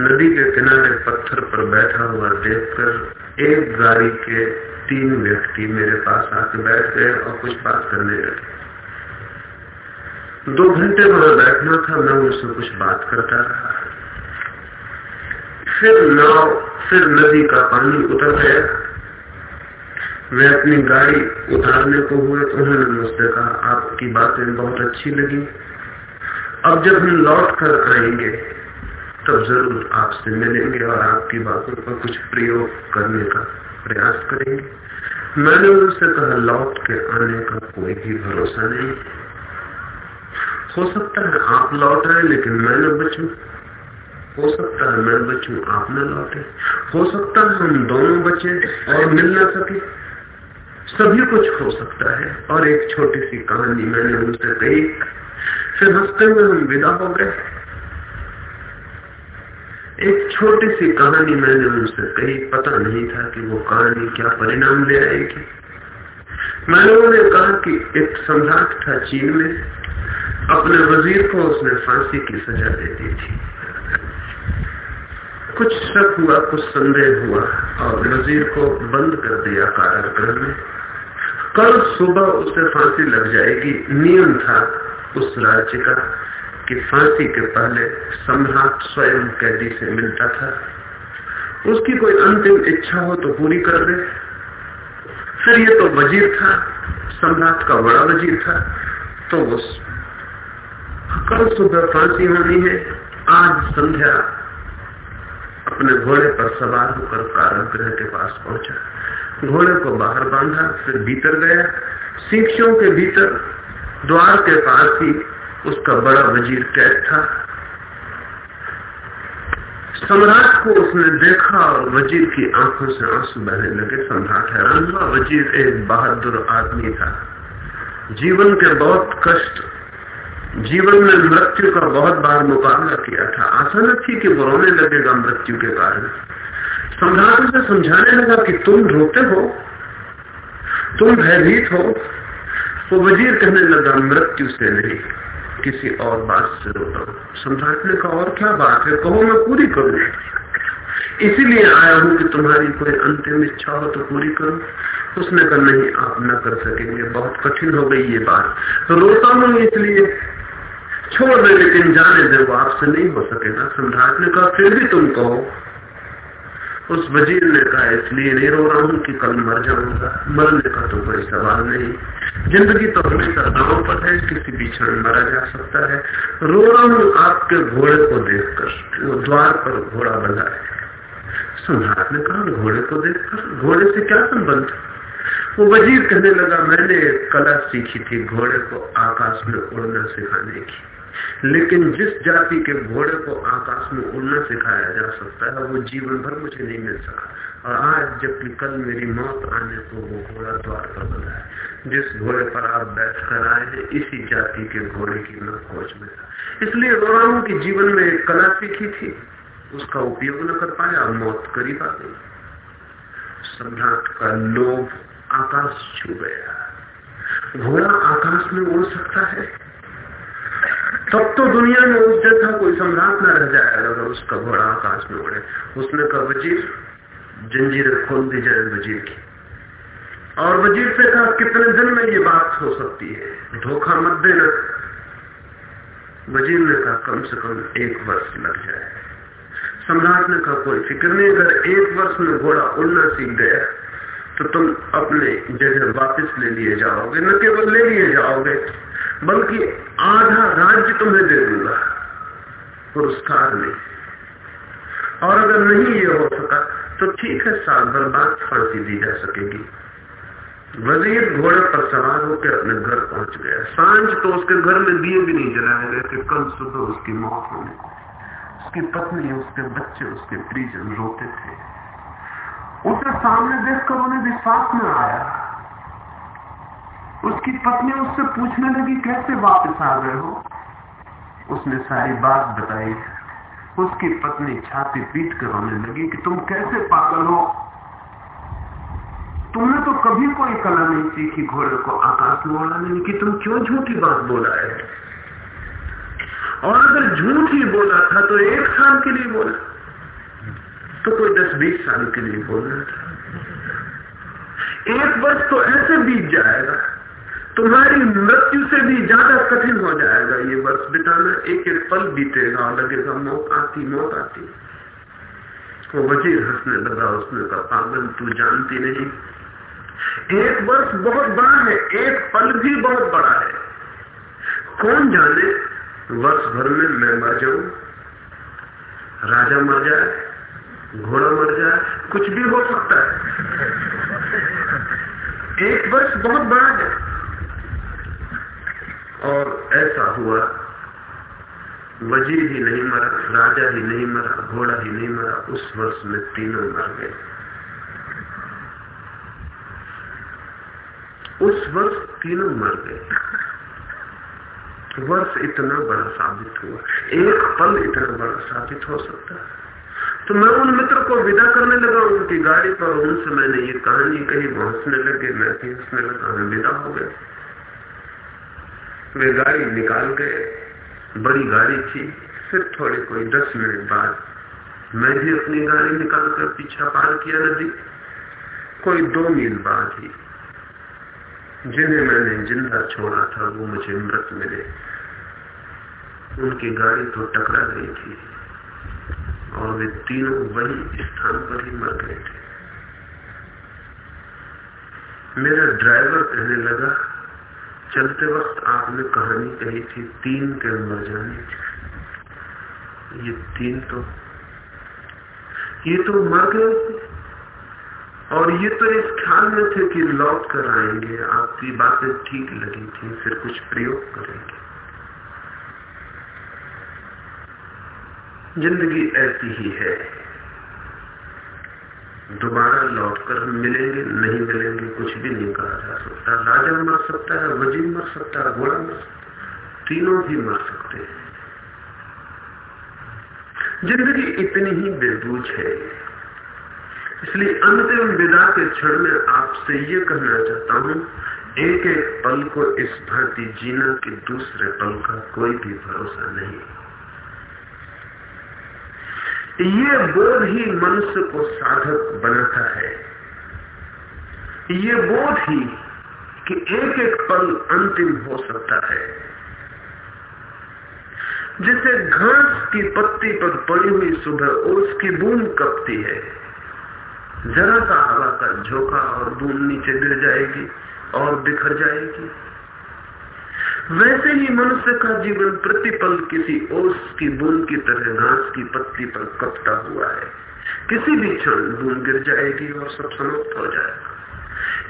नदी के किनारे पत्थर पर बैठा हुआ देखकर एक गाड़ी के तीन व्यक्ति मेरे पास आके बैठ गए और कुछ बात करने लगे। दो घंटे वहाँ बैठना था, मैं उनसे कुछ बात करता रहा। फिर नाव फिर नदी का पानी उतर गया मैं अपनी गाड़ी उतारने को हुए तो उन्होंने मुझसे कहा, आपकी बातें बहुत अच्छी लगी। अब जब हम लौट कर आएँगे, तब ज़रूर आपसे मिलेंगे और आपकी बातों पर कुछ प्रयोग करने का प्रयास करेंगे। मैंने उनसे कहा, लौट के आने का कोई भी भरोसा नहीं। हो सकता है आप लौट आए, लेकिन मैं न बचू। हो सकता है मैं बचू, आप न लौटे। हो सकता है हम दोनों बचे और मिल ना सके। सभी कुछ हो सकता है। और एक छोटी सी कहानी मैंने उनसे कही। फिर हँसते हुए हम विदा हो गए। एक छोटी सी कहानी मैंने उनसे कही। पता नहीं था कि वो कहानी क्या परिणाम ले आएगी मैंने उन्हें कहा कि एक सम्राट था चीन में। अपने वज़ीर को उसने फांसी की सजा दे दी थी। कुछ शक हुआ, कुछ संदेह हुआ और नजीर को बंद कर दिया कारागृह में कल सुबह उसे फांसी लग जाएगी, नियम था उस राज्य का कि फांसी के पहले सम्राट स्वयं कैदी से मिलता था। उसकी कोई अंतिम इच्छा हो तो पूरी कर दे। फिर ये तो वज़ीर था, सम्राट का बड़ा वज़ीर था तो उस कल सुबह फांसी होनी है, आज संध्या अपने घोड़े पर सवार होकर कारागृह के पास पहुँचा। घोड़े को बाहर बांधा, फिर भीतर गया। शिक्षों के भीतर, द्वार के पास ही उसका बड़ा वज़ीर कैद था। सम्राट को उसने देखा और वज़ीर की आँखों से आँसू बहने लगे। सम्राट हैरान हुआ। वज़ीर एक बहादुर आदमी था। जीवन के बहुत कष्ट जीवन में मृत्यु का बहुत बार मुकाबला किया था। आशा न थी कि वो रोने लगेगा मृत्यु के कारण। सम्राट उसे समझाने लगा कि तुम रोते हो, तुम भयभीत हो वो वज़ीर कहने लगा, मृत्यु से नहीं, किसी और बात से रोता हूँ। सम्राट ने कहा और क्या बात है? कहो, मैं पूरी करूँ। इसीलिए आया हूँ कि तुम्हारी कोई अंतिम इच्छा हो तो पूरी करो। उसने कहा, नहीं, आप न कर सकेंगे। बहुत कठिन हो गई ये बात। रोता हूँ इसलिए छोड़ दे, लेकिन जाने दे वो आपसे नहीं हो सकेगा सम्राट ने कहा, फिर भी तुम कहो। उस वज़ीर ने कहा, इसलिए नहीं रो रहा हूँ कि कल मर जाऊँगा। मरने का तो कोई सवाल नहीं। ज़िंदगी तो हमेशा दाव पर है, किसी भी क्षण मरा जा सकता है। रो रहा हूँ आपके घोड़े को देखकर, वो द्वार पर घोड़ा बंधा है। सम्राट ने कहा, घोड़े को देखकर, घोड़े से क्या संबंध? वो वज़ीर कहने लगा, मैंने कला सीखी थी, घोड़े को आकाश में उड़ना सिखाने की। लेकिन जिस जाति के घोड़े को आकाश में उड़ना सिखाया जा सकता है, वो जीवन भर मुझे नहीं मिल सका। और आज जबकि कल मेरी मौत आने को वो घोड़ा द्वार पर बना है, जिस घोड़े पर आप बैठ कर आए हैं, इसी जाति के घोड़े की मैं खोज में था। इसलिए हूँ कि जीवन में एक कला सीखी थी, उसका उपयोग न कर पाया मौत करीब आ गई। सम्राट का लोभ आकाश छू गया। घोड़ा आकाश में उड़ सकता है तब तो दुनिया में उस जैसा कोई सम्राट न रह जाएगा अगर उसका घोड़ा आकाश में उड़े। उसने कहा, वज़ीर, जंजीरें खोल दी जाए वज़ीर की। और वज़ीर से कहा, कितने दिन में ये बात हो सकती है? धोखा मत देना। वज़ीर ने कहा, कम से कम एक वर्ष लग जाए। सम्राट ने कहा, कोई फ़िक्र नहीं, अगर एक वर्ष में घोड़ा उड़ना सीख गया तो तुम अपने जगह वापस ले लिए जाओगे, न केवल ले लिए जाओगे बल्कि आधा राज्य तुम्हें दे दूँगा, पुरस्कार में। और अगर नहीं ये हो सका तो ठीक है, साल भर बाद फांसी दी जा सकेगी। वज़ीर घोड़े पर सवार होकर अपने घर पहुँच गया। साँझ तो उसके घर में दिए भी नहीं जलाए गए कि कल सुबह उसकी मौत होने उसकी पत्नी, उसके बच्चे, उसके परिजन रोते थे। उसे सामने देखकर उन्हें विश्वास में आया उसकी पत्नी उससे पूछने लगी, कैसे वापस आ गए हो? उसने सारी बात बताई। उसकी पत्नी छाती पीट कर रोने लगी कि तुम कैसे पागल हो? तुमने तो कभी कोई कला नहीं सीखी, घोड़े को आकाश में उड़ाने की तुम क्यों झूठी बात बोला है? और अगर झूठ ही बोला था तो एक साल के लिए बोला तो कोई दस बीस साल के लिए बोलना था। एक वर्ष तो ऐसे बीत जाएगा। तुम्हारी मृत्यु से भी ज़्यादा कठिन हो जाएगा ये वर्ष बिताना। एक एक पल बीतेगा, लगेगा, मौत आती मौत आती। वो वज़ीर हंसने लगा, उसने कहा, पागल, तू जानती नहीं। एक वर्ष बहुत बड़ा है, एक पल भी बहुत बड़ा है। कौन जाने, वर्ष भर में मैं मर जाऊँ। राजा मर जाए, घोड़ा मर जाए, कुछ भी हो सकता है। एक वर्ष बहुत बड़ा है। और ऐसा हुआ। वज़ीर ही नहीं मरा, राजा ही नहीं मरा, घोड़ा ही नहीं मरा, उस वर्ष में तीनों मर गए। उस वर्ष तीनों मर गए। वर्ष इतना बड़ा साबित हुआ। एक पल इतना बड़ा साबित हो सकता है। तो मैं उन मित्र को विदा करने लगा, उनकी गाड़ी पर, उनसे मैंने ये कहानी कही, वो हंसने लगे, मैं भी हंसने लगा, हम विदा हो गए। वे गाड़ी निकाल गए बड़ी गाड़ी थी, फिर थोड़े कोई दस मिनट बाद मैं भी अपनी गाड़ी निकाल कर पीछा पार किया नदी। कोई दो मील बाद ही जिन्हें मैंने ज़िंदा छोड़ा था, वो मुझे मृत मिले। उनकी गाड़ी तो टकरा गई थी और वे तीनों वही स्थान पर ही मर गए थे। मेरा ड्राइवर कहने लगा चलते वक्त आपने कहानी कही थी, तीन के मर जाने ये तीन तो ये तो मर गए और ये तो इस ख्याल में थे कि लौट कर आएँगे। आपकी बातें ठीक लगी थी, फिर कुछ प्रयोग करेंगे। ज़िंदगी ऐसी ही है। दोबारा लौटकर मिलेंगे, नहीं मिलेंगे, कुछ भी नहीं कहा जा सकता। राजा मर सकता है, वज़ीर मर सकता है, घोड़ा मर सकता तीनों भी मर सकते हैं। ज़िंदगी इतनी ही बेबूझ है। इसलिए अंतिम विदा के क्षण में आपसे ये कहना चाहता हूँ एक एक पल को इस भांति जीना कि दूसरे पल का कोई भी भरोसा नहीं। ये बोध ही मनुष्य को साधक बनाता है। ये बोध ही कि एक एक पल अंतिम हो सकता है। जैसे घास की पत्ती पर पड़ी हुई सुबह और उसकी बूंद कपती है। जरा सा हवा का झोंका और बूंद नीचे गिर जाएगी और बिखर जाएगी। वैसे ही मनुष्य का जीवन प्रतिपल किसी ओस की बूंद की तरह घास की पत्ती पर कपटा हुआ है। किसी भी क्षण बूंद गिर जाएगी और सब समाप्त हो जाएगा।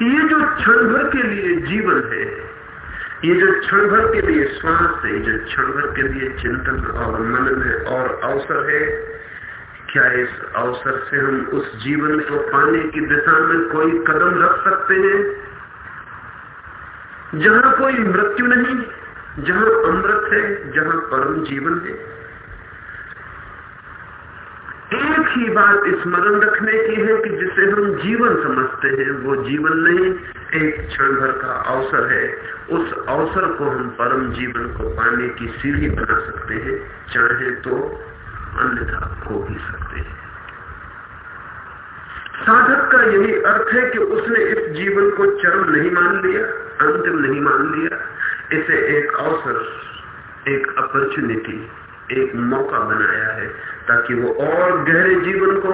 ये जो क्षण भर के लिए जीवन है, ये जो क्षण भर के लिए श्वास है जो क्षण भर के लिए चिंतन और मनन है और अवसर है, क्या इस अवसर से हम उस जीवन को पाने की दिशा में कोई कदम रख सकते हैं? जहाँ कोई मृत्यु नहीं, जहाँ अमृत है, जहाँ परम जीवन है। एक ही बात स्मरण रखने की है कि जिसे हम जीवन समझते हैं, वो जीवन नहीं, एक क्षण भर का अवसर है। उस अवसर को हम परम जीवन को पाने की सीढ़ी बना सकते हैं, चाहे तो अन्यथा खो भी सकते हैं। साधक का यही अर्थ है कि उसने इस जीवन को चरम नहीं मान लिया, अंतिम नहीं मान लिया। इसे एक अवसर, एक अपॉर्चुनिटी, एक मौका बनाया है ताकि वो और गहरे जीवन को,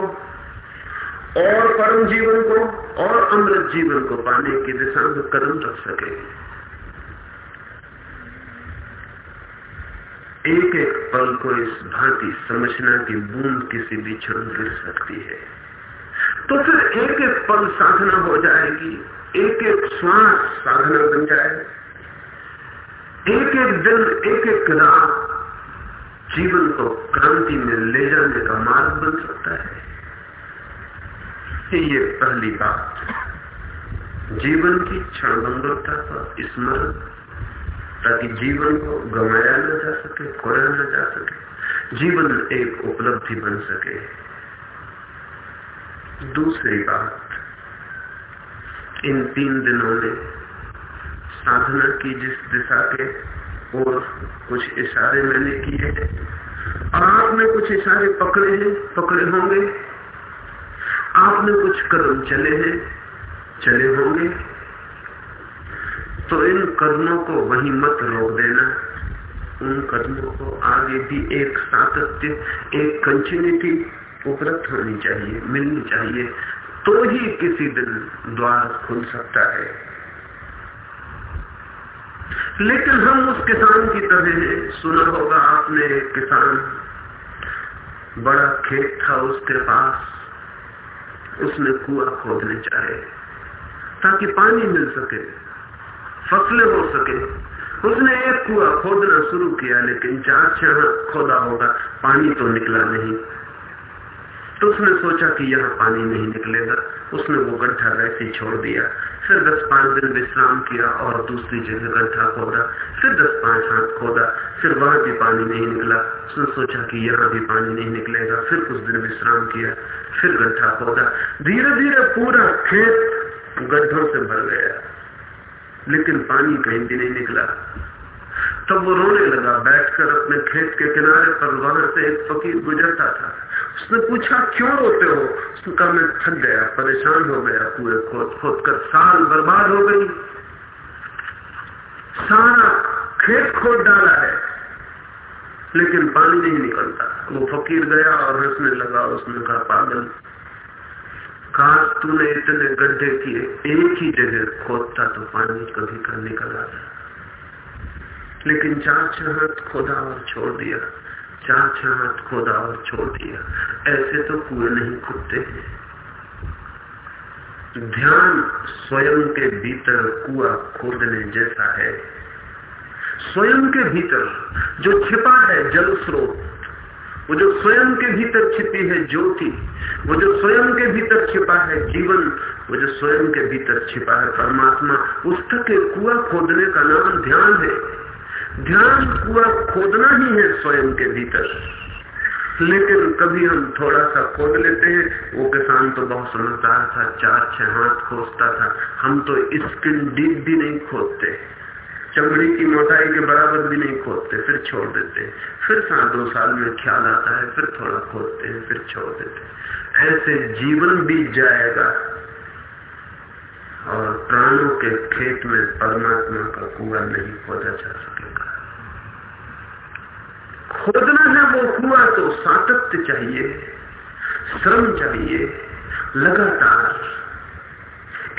और परम जीवन को, और अमृत जीवन को पाने की दिशा में कदम रख सके। एक एक पल को इस भांति समझना की बूंद किसी भी क्षण गिर सकती है। तो फिर एक एक पल साधना हो जाएगी, एक एक श्वास साधना बन जाए एक एक दिन, एक एक रात जीवन को क्रांति में ले जाने का मार्ग बन सकता है। ये पहली बात। जीवन की क्षणभंगुरता का स्मरण, ताकि जीवन को गंवाया न जा सके, खोया न जा सके, जीवन एक उपलब्धि बन सके। दूसरी बात, इन तीन दिनों में साधना की जिस दिशा के और कुछ इशारे मैंने किए और आपने कुछ इशारे पकड़े हैं, पकड़े होंगे। आपने कुछ कदम चले हैं, चले होंगे। तो इन कदमों को वही मत रोक देना। उन कदमों को आगे भी एक सातत्य, एक कंटिन्यूटी उपलब्ध होनी चाहिए, मिलनी चाहिए तो ही किसी दिन द्वार खुल सकता है। लेकिन हम उस किसान की तरह सुना होगा आपने एक किसान, बड़ा खेत था उसके पास। उसने कुआ खोदने चाहे, ताकि पानी मिल सके, फ़सलें हो सके। उसने एक कुआ खोदना शुरू किया, लेकिन चार छह खोदा होगा, पानी तो निकला नहीं। तो उसने सोचा कि यहाँ पानी नहीं निकलेगा। उसने वो गड्ढा वैसे छोड़ दिया। फिर दस पाँच दिन विश्राम किया और दूसरी जगह गड्ढा खोदा। फिर दस पाँच हाथ खोदा। फिर वहाँ भी पानी नहीं निकला। उसने सोचा कि यहाँ भी पानी नहीं निकलेगा। फिर कुछ दिन विश्राम किया। फिर गड्ढा खोदा। धीरे धीरे पूरा खेत गड्ढों से भर गया। लेकिन पानी कहीं भी नहीं निकला। तब वो रोने लगा। बैठकर अपने खेत के किनारे पर वहाँ से एक फकीर गुजरता था। उसने पूछा, क्यों रोते हो? उसने कहा, मैं थक गया, परेशान हो गया, पूरे खोद खोद कर साल बर्बाद हो गई। सारा खेत खोद डाला है, लेकिन पानी नहीं निकलता। वो फकीर गया और हंसने लगा, उसने कहा, पागल काश तूने इतने गड्ढे किए, एक ही जगह खोदता तो पानी कभी का निकल आता। लेकिन चार छह खोदा और छोड़ दिया। चार हाथ खोदा और छोड़ दिया। ऐसे तो कुएँ नहीं खुदते ध्यान स्वयं के भीतर कुआ खोदने जैसा है। स्वयं के भीतर जो छिपा है जल स्रोत, वो जो स्वयं के भीतर छिपी है ज्योति, वो जो स्वयं के भीतर छिपा है जीवन, वो जो स्वयं के भीतर छिपा है परमात्मा, उस तक कुआ खोदने का नाम ध्यान है। ध्यान कुआ खोदना ही है स्वयं के भीतर। लेकिन कभी हम थोड़ा सा खोद लेते हैं, वो किसान तो बहुत समझदार था चार छह हाथ खोजता था। हम तो स्किन डीप भी नहीं खोदते। चमड़ी की मोटाई के बराबर भी नहीं खोदते, फिर छोड़ देते फिर साल दो साल में ख्याल आता है, फिर थोड़ा खोदते हैं, फिर छोड़ देते ऐसे जीवन बीत जाएगा। और प्राणों के खेत में परमात्मा का कुआ नहीं खोदा जा सकेगा। खोदना है वो कुआ तो सातत्य चाहिए, श्रम चाहिए, लगातार।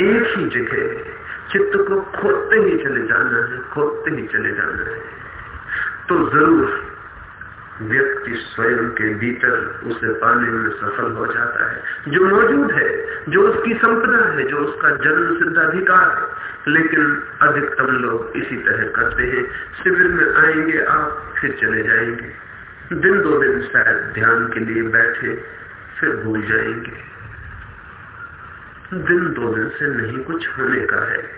एक ही जगह चित्त को खोदते ही चले जाना है, खोदते ही चले जाना है। तो ज़रूर व्यक्ति स्वयं के भीतर उसे पाने में सफल हो जाता है। जो मौजूद है, जो उसकी संपदा है, जो उसका जन्म सिद्ध अधिकार है। लेकिन अधिकतम लोग इसी तरह करते हैं। शिविर में आएँगे आप, फिर चले जाएँगे। दिन दो दिन शायद ध्यान के लिए बैठे, फिर भूल जाएँगे। दिन दो दिन से नहीं कुछ होने का है।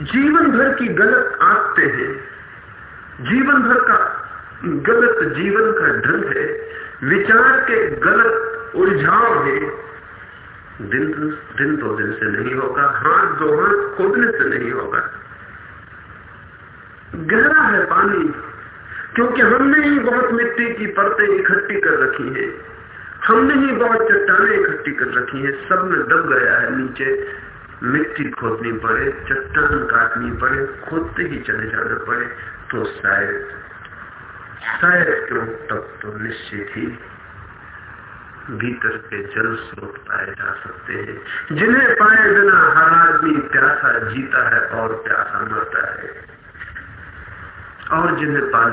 जीवन भर की गलत आते हैं। जीवन भर का गलत जीवन का ढंग है, विचार के गलत उलझाव है, दिन दिन दो दिन से नहीं होगा, हाथ दो हाथ खोदने से नहीं होगा। गहरा है पानी, क्योंकि हमने ही बहुत मिट्टी की परतें इकट्ठी कर रखी है। हमने ही बहुत चट्टाने इकट्ठी कर रखी है। सब में दब गया है नीचे। मिट्टी खोदनी पड़े, चट्टान काटनी पड़े, खोदते ही चले जाना पड़े तो शायद शायद क्यों तब तो निश्चित ही भीतर के जल स्रोत पाए जा सकते हैं। जिन्हें पाए बिना हर आदमी प्यासा जीता है और प्यासा मरता है। और जिन्हें पा